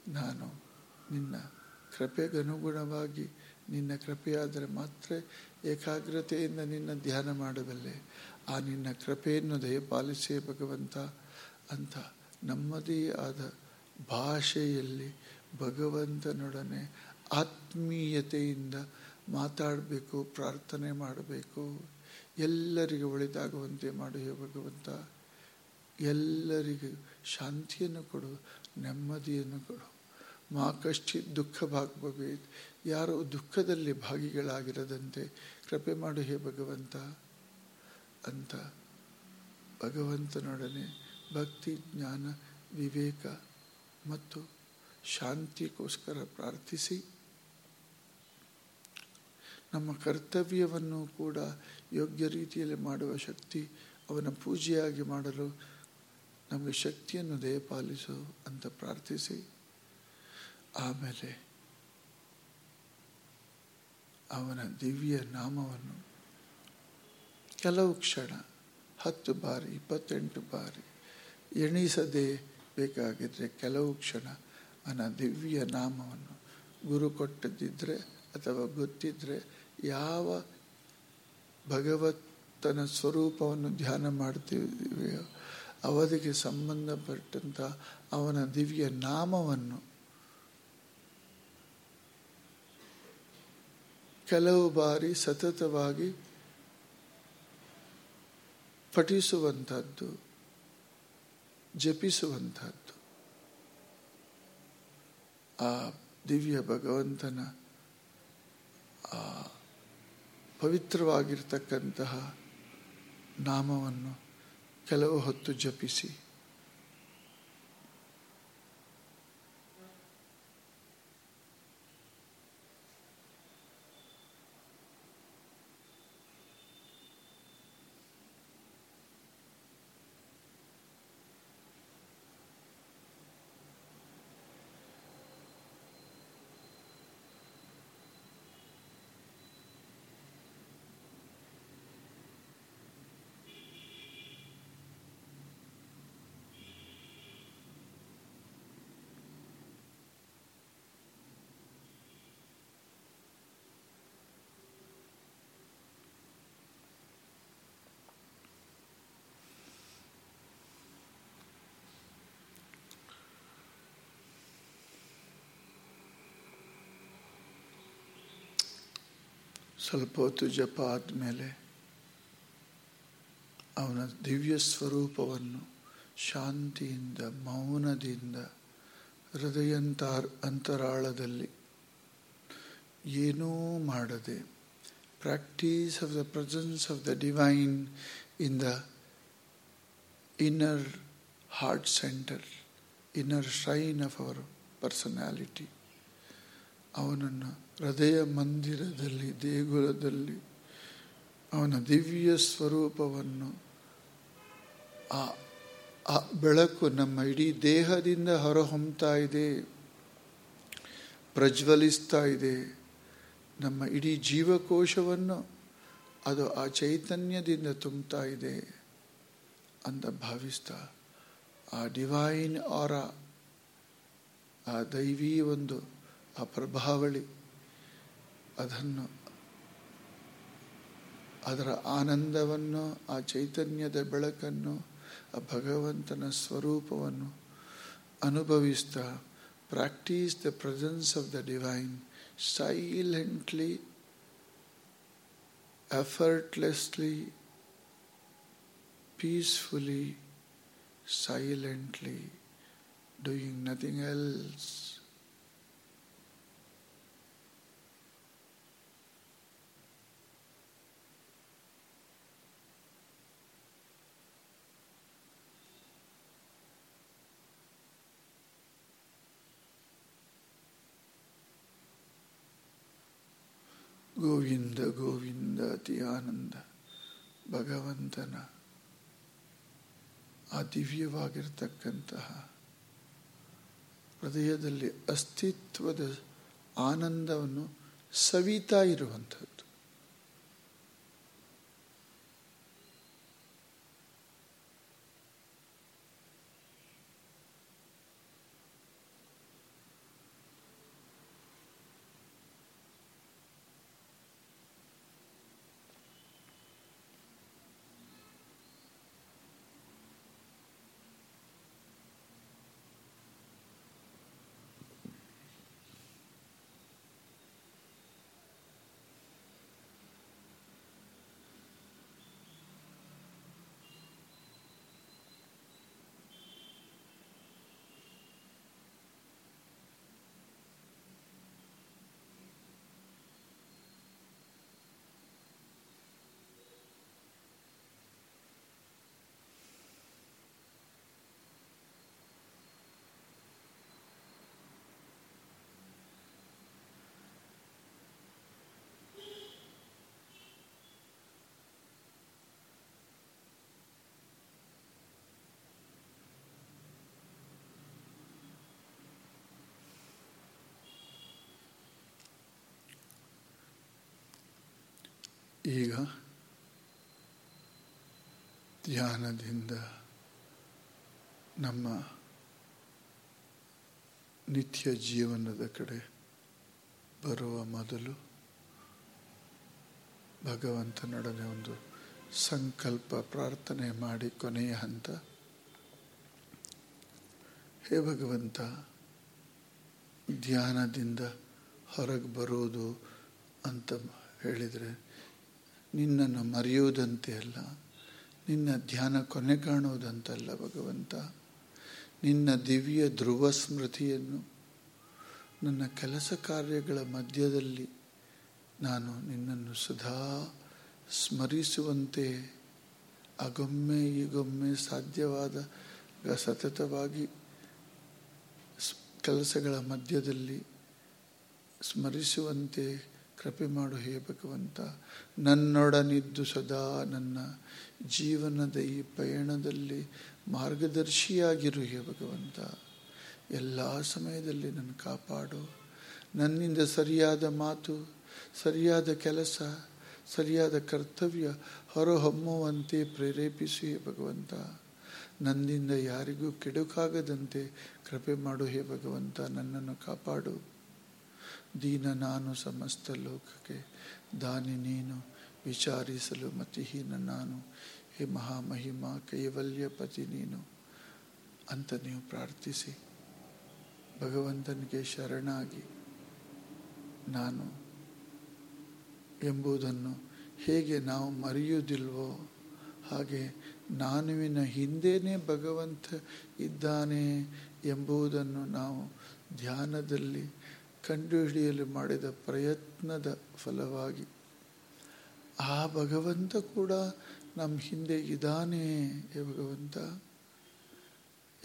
ನಾನು ನಿನ್ನ ಕೃಪೆಗನುಗುಣವಾಗಿ, ನಿನ್ನ ಕೃಪೆಯಾದರೆ ಮಾತ್ರ ಏಕಾಗ್ರತೆಯಿಂದ ನಿನ್ನ ಧ್ಯಾನ ಮಾಡಬಲ್ಲೆ ಆ ನಿನ್ನ ಕೃಪೆಯನ್ನು ದಯಪಾಲಿಸೇ ಭಗವಂತ ಅಂತ ನಮ್ಮದೇ ಆದ ಭಾಷೆಯಲ್ಲಿ ಭಗವಂತನೊಡನೆ ಆತ್ಮೀಯತೆಯಿಂದ ಮಾತಾಡಬೇಕು, ಪ್ರಾರ್ಥನೆ ಮಾಡಬೇಕು. ಎಲ್ಲರಿಗೂ ಒಳಿತಾಗುವಂತೆ ಮಾಡು ಹೇ ಭಗವಂತ. ಎಲ್ಲರಿಗೂ ಶಾಂತಿಯನ್ನು ಕೊಡು, ನೆಮ್ಮದಿಯನ್ನು ಕೊಡು. ಮಾ ಕಶ್ಚಿತ್ ದುಃಖ ಭಾಗ್ಭವೇತ್ ಯಾರು ದುಃಖದಲ್ಲಿ ಭಾಗಿಗಳಾಗಿರದಂತೆ ಕೃಪೆ ಮಾಡು ಹೇ ಭಗವಂತ ಅಂತ ಭಗವಂತನೊಡನೆ ಭಕ್ತಿ, ಜ್ಞಾನ, ವಿವೇಕ ಮತ್ತು ಶಾಂತಿಗೋಸ್ಕರ ಪ್ರಾರ್ಥಿಸಿ. ನಮ್ಮ ಕರ್ತವ್ಯವನ್ನು ಕೂಡ ಯೋಗ್ಯ ರೀತಿಯಲ್ಲಿ ಮಾಡುವ ಶಕ್ತಿ ಅವನ ಪೂಜೆಯಾಗಿ ಮಾಡಲು ನಮಗೆ ಶಕ್ತಿಯನ್ನು ದಯಪಾಲಿಸು ಅಂತ ಪ್ರಾರ್ಥಿಸಿ. ಆಮೇಲೆ ಅವನ ದಿವ್ಯ ನಾಮವನ್ನು ಕೆಲವು ಕ್ಷಣ, ಹತ್ತು ಬಾರಿ, ಇಪ್ಪತ್ತೆಂಟು ಬಾರಿ ಎಣಿಸದೇ ಬೇಕಾಗಿದ್ದರೆ ಕೆಲವು ಕ್ಷಣ ಅವನ ದಿವ್ಯ ನಾಮವನ್ನು ಗುರು ಕೊಟ್ಟದಿದ್ದರೆ ಅಥವಾ ಗೊತ್ತಿದ್ದರೆ ಯಾವ ಭಗವತ್ತನ ಸ್ವರೂಪವನ್ನು ಧ್ಯಾನ ಮಾಡ್ತೀವಿಯೋ ಅವಧಿಗೆ ಸಂಬಂಧಪಟ್ಟಂಥ ಅವನ ದಿವ್ಯ ನಾಮವನ್ನು ಕೆಲವು ಬಾರಿ ಸತತವಾಗಿ ಪಠಿಸುವಂಥದ್ದು, ಜಪಿಸುವಂಥದ್ದು. ಆ ದಿವ್ಯ ಭಗವಂತನ ಆ ಪವಿತ್ರವಾಗಿರ್ತಕ್ಕಂತಹ ನಾಮವನ್ನು ಕೆಲವು ಹೊತ್ತು ಜಪಿಸಿ ಸ್ವಲ್ಪ ಹೊತ್ತು ಜಪ ಆದಮೇಲೆ ಅವನ ದಿವ್ಯ ಸ್ವರೂಪವನ್ನು ಶಾಂತಿಯಿಂದ, ಮೌನದಿಂದ, ಹೃದಯಂತಾರ್, ಅಂತರಾಳದಲ್ಲಿ ಏನೂ ಮಾಡದೆ practice of the presence of the divine in the inner heart centre inner shine of our personality ಅವನನ್ನು ಹೃದಯ ಮಂದಿರದಲ್ಲಿ, ದೇಗುಲದಲ್ಲಿ, ಅವನ ದಿವ್ಯ ಸ್ವರೂಪವನ್ನು, ಆ ಆ ಬೆಳಕು ನಮ್ಮ ಇಡೀ ದೇಹದಿಂದ ಹೊರಹೊಮ್ತಾ ಇದೆ ಪ್ರಜ್ವಲಿಸ್ತಾ ಇದೆ. ನಮ್ಮ ಇಡೀ ಜೀವಕೋಶವನ್ನು ಅದು ಆ ಚೈತನ್ಯದಿಂದ ತುಂಬ್ತಾ ಇದೆ ಅಂತ ಭಾವಿಸ್ತಾ, ಆ ಡಿವೈನ್ ಆರ, ಆ ದೈವೀ ಒಂದು ಆ ಪ್ರಭಾವಳಿ ಅದನ್ನು ಅದರ ಆನಂದವನ್ನು, ಆ ಚೈತನ್ಯದ ಬೆಳಕನ್ನು, ಆ ಭಗವಂತನ ಸ್ವರೂಪವನ್ನು ಅನುಭವಿಸ್ತಾ practise the presence of the divine silently effortlessly peacefully silently doing nothing else. Govinda Govinda ಅತಿ ಆನಂದ ಭಗವಂತನ ಆ ದಿವ್ಯವಾಗಿರ್ತಕ್ಕಂತಹ ಹೃದಯದಲ್ಲಿ ಅಸ್ತಿತ್ವದ ಆನಂದವನ್ನು ಸವಿತಾ ಇರುವಂಥದ್ದು. ಈಗ ಧ್ಯಾನದಿಂದ ನಮ್ಮ ನಿತ್ಯ ಜೀವನದ ಕಡೆ ಬರುವ ಮೊದಲು ಭಗವಂತನೊಡನೆ ಒಂದು ಸಂಕಲ್ಪ ಪ್ರಾರ್ಥನೆ ಮಾಡಿ ಕೊನೆಯ ಹಂತ. ಹೇ ಭಗವಂತ, ಧ್ಯಾನದಿಂದ ಹೊರಗೆ ಬರೋದು ಅಂತ ಹೇಳಿದರೆ ನಿನ್ನನ್ನು ಮರೆಯುವುದಂತೆ ಅಲ್ಲ, ನಿನ್ನ ಧ್ಯಾನ ಕೊನೆ ಕಾಣುವುದಂತಲ್ಲ ಭಗವಂತ. ನಿನ್ನ ದಿವ್ಯ ಧ್ರುವ ಸ್ಮೃತಿಯನ್ನು, ನನ್ನ ಕೆಲಸ ಕಾರ್ಯಗಳ ಮಧ್ಯದಲ್ಲಿ ನಾನು ನಿನ್ನನ್ನು ಸದಾ ಸ್ಮರಿಸುವಂತೆ ಅಗೊಮ್ಮೆ ಈಗೊಮ್ಮೆ ಸಾಧ್ಯವಾದ ಸತತವಾಗಿ ಕೆಲಸಗಳ ಮಧ್ಯದಲ್ಲಿ ಸ್ಮರಿಸುವಂತೆ ಕೃಪೆ ಮಾಡು ಹೇ ಭಗವಂತ. ನನ್ನೊಡನಿದ್ದು ಸದಾ ನನ್ನ ಜೀವನದ ಈ ಪಯಣದಲ್ಲಿ ಮಾರ್ಗದರ್ಶಿಯಾಗಿರು ಹೇ ಭಗವಂತ. ಎಲ್ಲ ಸಮಯದಲ್ಲಿ ನನ್ನ ಕಾಪಾಡು. ನನ್ನಿಂದ ಸರಿಯಾದ ಮಾತು, ಸರಿಯಾದ ಕೆಲಸ, ಸರಿಯಾದ ಕರ್ತವ್ಯ ಹೊರಹೊಮ್ಮುವಂತೆ ಪ್ರೇರೇಪಿಸು ಹೇ ಭಗವಂತ. ನನ್ನಿಂದ ಯಾರಿಗೂ ಕೆಡುಕಾಗದಂತೆ ಕೃಪೆ ಮಾಡು ಹೇ ಭಗವಂತ. ನನ್ನನ್ನು ಕಾಪಾಡು. ದೀನ ನಾನು ಸಮಸ್ತ ಲೋಕಕ್ಕೆ, ದಾನಿ ನೀನು ವಿಚಾರಿಸಲು ಮತಿಹೀನ ನಾನು. ಹೇ ಮಹಾಮಹಿಮಾ, ಕೈವಲ್ಯಪತಿ ನೀನು. ಅಂತ ನೀವು ಪ್ರಾರ್ಥಿಸಿ. ಭಗವಂತನಿಗೆ ಶರಣಾಗಿ ನಾನು ಎಂಬುದನ್ನು ಹೇಗೆ ನಾವು ಮರೆಯುವುದಿಲ್ವೋ, ಹಾಗೆ ನಾನುವಿನ ಹಿಂದೇನೆ ಭಗವಂತ ಇದ್ದಾನೆ ಎಂಬುದನ್ನು ನಾವು ಧ್ಯಾನದಲ್ಲಿ ಕಂಡುಹಿಡಿಯಲು ಮಾಡಿದ ಪ್ರಯತ್ನದ ಫಲವಾಗಿ ಆ ಭಗವಂತ ಕೂಡ ನಮ್ಮ ಹಿಂದೆ ಇದ್ದಾನೆ ಹೇ ಭಗವಂತ.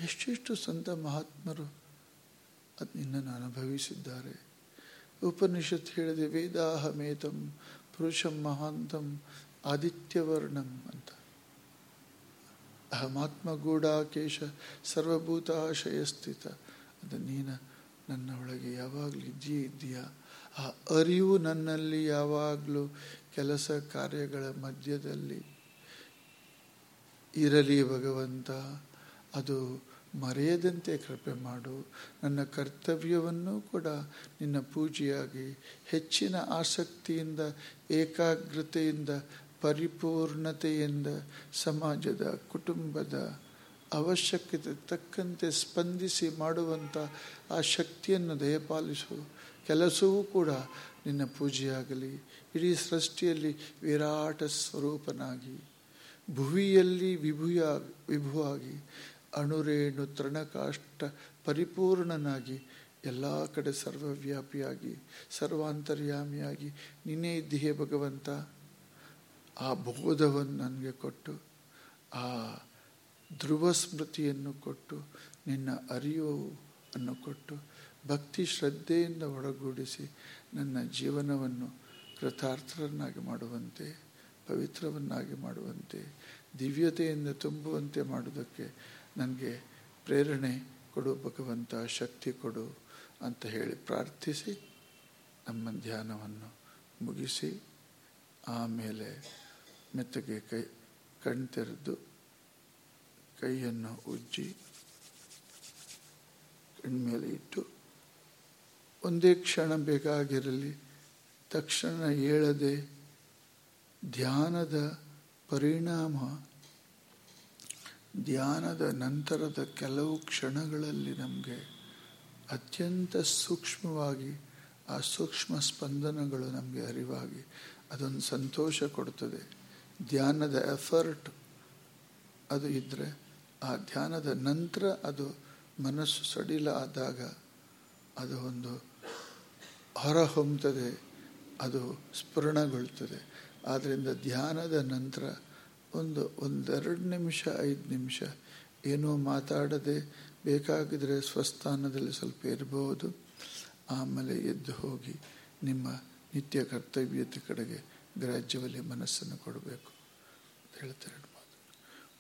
ಎಷ್ಟೆಷ್ಟು ಸಂತ ಮಹಾತ್ಮರು ಅದು ನಿನ್ನನ್ನು ಅನುಭವಿಸಿದ್ದಾರೆ. ಉಪನಿಷತ್ ಹೇಳಿದೆ, ವೇದಾಹಮೇತಂ ಪುರುಷಂ ಮಹಾಂತಂ ಆದಿತ್ಯವರ್ಣಂ ಅಂತ. ಅಹಮಾತ್ಮ ಗೂಢಾಕೇಶ ಸರ್ವಭೂತಾಶಯ ಸ್ಥಿತ ಅದು ನೀನು ನನ್ನ ಒಳಗೆ ಯಾವಾಗಲೂ ಇದ್ದೀಯೇ ಇದೆಯಾ ಆ ಅರಿವು ನನ್ನಲ್ಲಿ ಯಾವಾಗಲೂ ಕೆಲಸ ಕಾರ್ಯಗಳ ಮಧ್ಯದಲ್ಲಿ ಇರಲಿ ಭಗವಂತ. ಅದು ಮರೆಯದಂತೆ ಕೃಪೆ ಮಾಡು. ನನ್ನ ಕರ್ತವ್ಯವನ್ನು ಕೂಡ ನಿನ್ನ ಪೂಜೆಯಾಗಿ, ಹೆಚ್ಚಿನ ಆಸಕ್ತಿಯಿಂದ, ಏಕಾಗ್ರತೆಯಿಂದ, ಪರಿಪೂರ್ಣತೆಯಿಂದ ಸಮಾಜದ, ಕುಟುಂಬದ ಅವಶ್ಯಕತೆ ತಕ್ಕಂತೆ ಸ್ಪಂದಿಸಿ ಮಾಡುವಂಥ ಆ ಶಕ್ತಿಯನ್ನು ದಯಪಾಲಿಸು. ಕೆಲಸವೂ ಕೂಡ ನಿನ್ನ ಪೂಜೆಯಾಗಲಿ. ಇಡೀ ಸೃಷ್ಟಿಯಲ್ಲಿ ವಿರಾಟ ಸ್ವರೂಪನಾಗಿ, ಭುವಿಯಲ್ಲಿ ವಿಭುಯ, ವಿಭುವಾಗಿ, ಅಣುರೇಣು ತೃಣಕಾಷ್ಟ ಪರಿಪೂರ್ಣನಾಗಿ, ಎಲ್ಲ ಕಡೆ ಸರ್ವವ್ಯಾಪಿಯಾಗಿ, ಸರ್ವಾಂತರ್ಯಾಮಿಯಾಗಿ ನಿನ್ನೇ ಇದ್ದೀಯೇ ಭಗವಂತ, ಆ ಬೋಧವನ್ನು ನನಗೆ ಕೊಟ್ಟು, ಆ ಧ್ರುವ ಸ್ಮೃತಿಯನ್ನು ಕೊಟ್ಟು, ನಿನ್ನ ಅರಿವು ಅನ್ನು ಕೊಟ್ಟು, ಭಕ್ತಿ ಶ್ರದ್ಧೆಯಿಂದ ಒಳಗೂಡಿಸಿ ನನ್ನ ಜೀವನವನ್ನು ಕೃತಾರ್ಥರನ್ನಾಗಿ ಮಾಡುವಂತೆ, ಪವಿತ್ರವನ್ನಾಗಿ ಮಾಡುವಂತೆ, ದಿವ್ಯತೆಯಿಂದ ತುಂಬುವಂತೆ ಮಾಡುವುದಕ್ಕೆ ನನಗೆ ಪ್ರೇರಣೆ ಕೊಡು, ಭಗವಂತ, ಶಕ್ತಿ ಕೊಡು ಅಂತ ಹೇಳಿ ಪ್ರಾರ್ಥಿಸಿ, ನಮ್ಮ ಧ್ಯಾನವನ್ನು ಮುಗಿಸಿ, ಆಮೇಲೆ ಮೆತ್ತಗೆ ಕೈ ಕಣ್ತೆರೆದು ಕೈಯನ್ನು ಉಜ್ಜಿ, ಕಣ್ಮೇಲೆ ಇಟ್ಟು, ಒಂದೇ ಕ್ಷಣ ಬೇಕಾಗಿರಲಿ, ತಕ್ಷಣ ಏಳದೆ ಧ್ಯಾನದ ಪರಿಣಾಮ, ಧ್ಯಾನದ ನಂತರದ ಕೆಲವು ಕ್ಷಣಗಳಲ್ಲಿ ನಮಗೆ ಅತ್ಯಂತ ಸೂಕ್ಷ್ಮವಾಗಿ ಆ ಸೂಕ್ಷ್ಮ ಸ್ಪಂದನಗಳು ನಮಗೆ ಅರಿವಾಗಿ ಅದೊಂದು ಸಂತೋಷ ಕೊಡ್ತದೆ. ಧ್ಯಾನದ ಎಫರ್ಟ್ ಅದು ಇದ್ದರೆ ಆ ಧ್ಯಾನದ ನಂತರ ಅದು ಮನಸ್ಸು ಸಡಿಲ ಆದಾಗ ಅದು ಒಂದು ಹೊರಹೊಮ್ಮುತ್ತದೆ ಅದು ಸ್ಫುರಣಗೊಳ್ತದೆ. ಆದ್ದರಿಂದ ಧ್ಯಾನದ ನಂತರ ಒಂದು ಒಂದೆರಡು ನಿಮಿಷ, ಐದು ನಿಮಿಷ ಏನೋ ಮಾತಾಡದೆ ಬೇಕಾಗಿದ್ರೆ ಸ್ವಸ್ಥಾನದಲ್ಲಿ ಸ್ವಲ್ಪ ಇರಬಹುದು. ಆಮೇಲೆ ಎದ್ದು ಹೋಗಿ ನಿಮ್ಮ ನಿತ್ಯ ಕರ್ತವ್ಯತೆ ಕಡೆಗೆ ಗ್ರಾಜ್ಯವಲ್ಲಿ ಮನಸ್ಸನ್ನು ಕೊಡಬೇಕು ಅಂತ ಹೇಳ್ತಾರೆ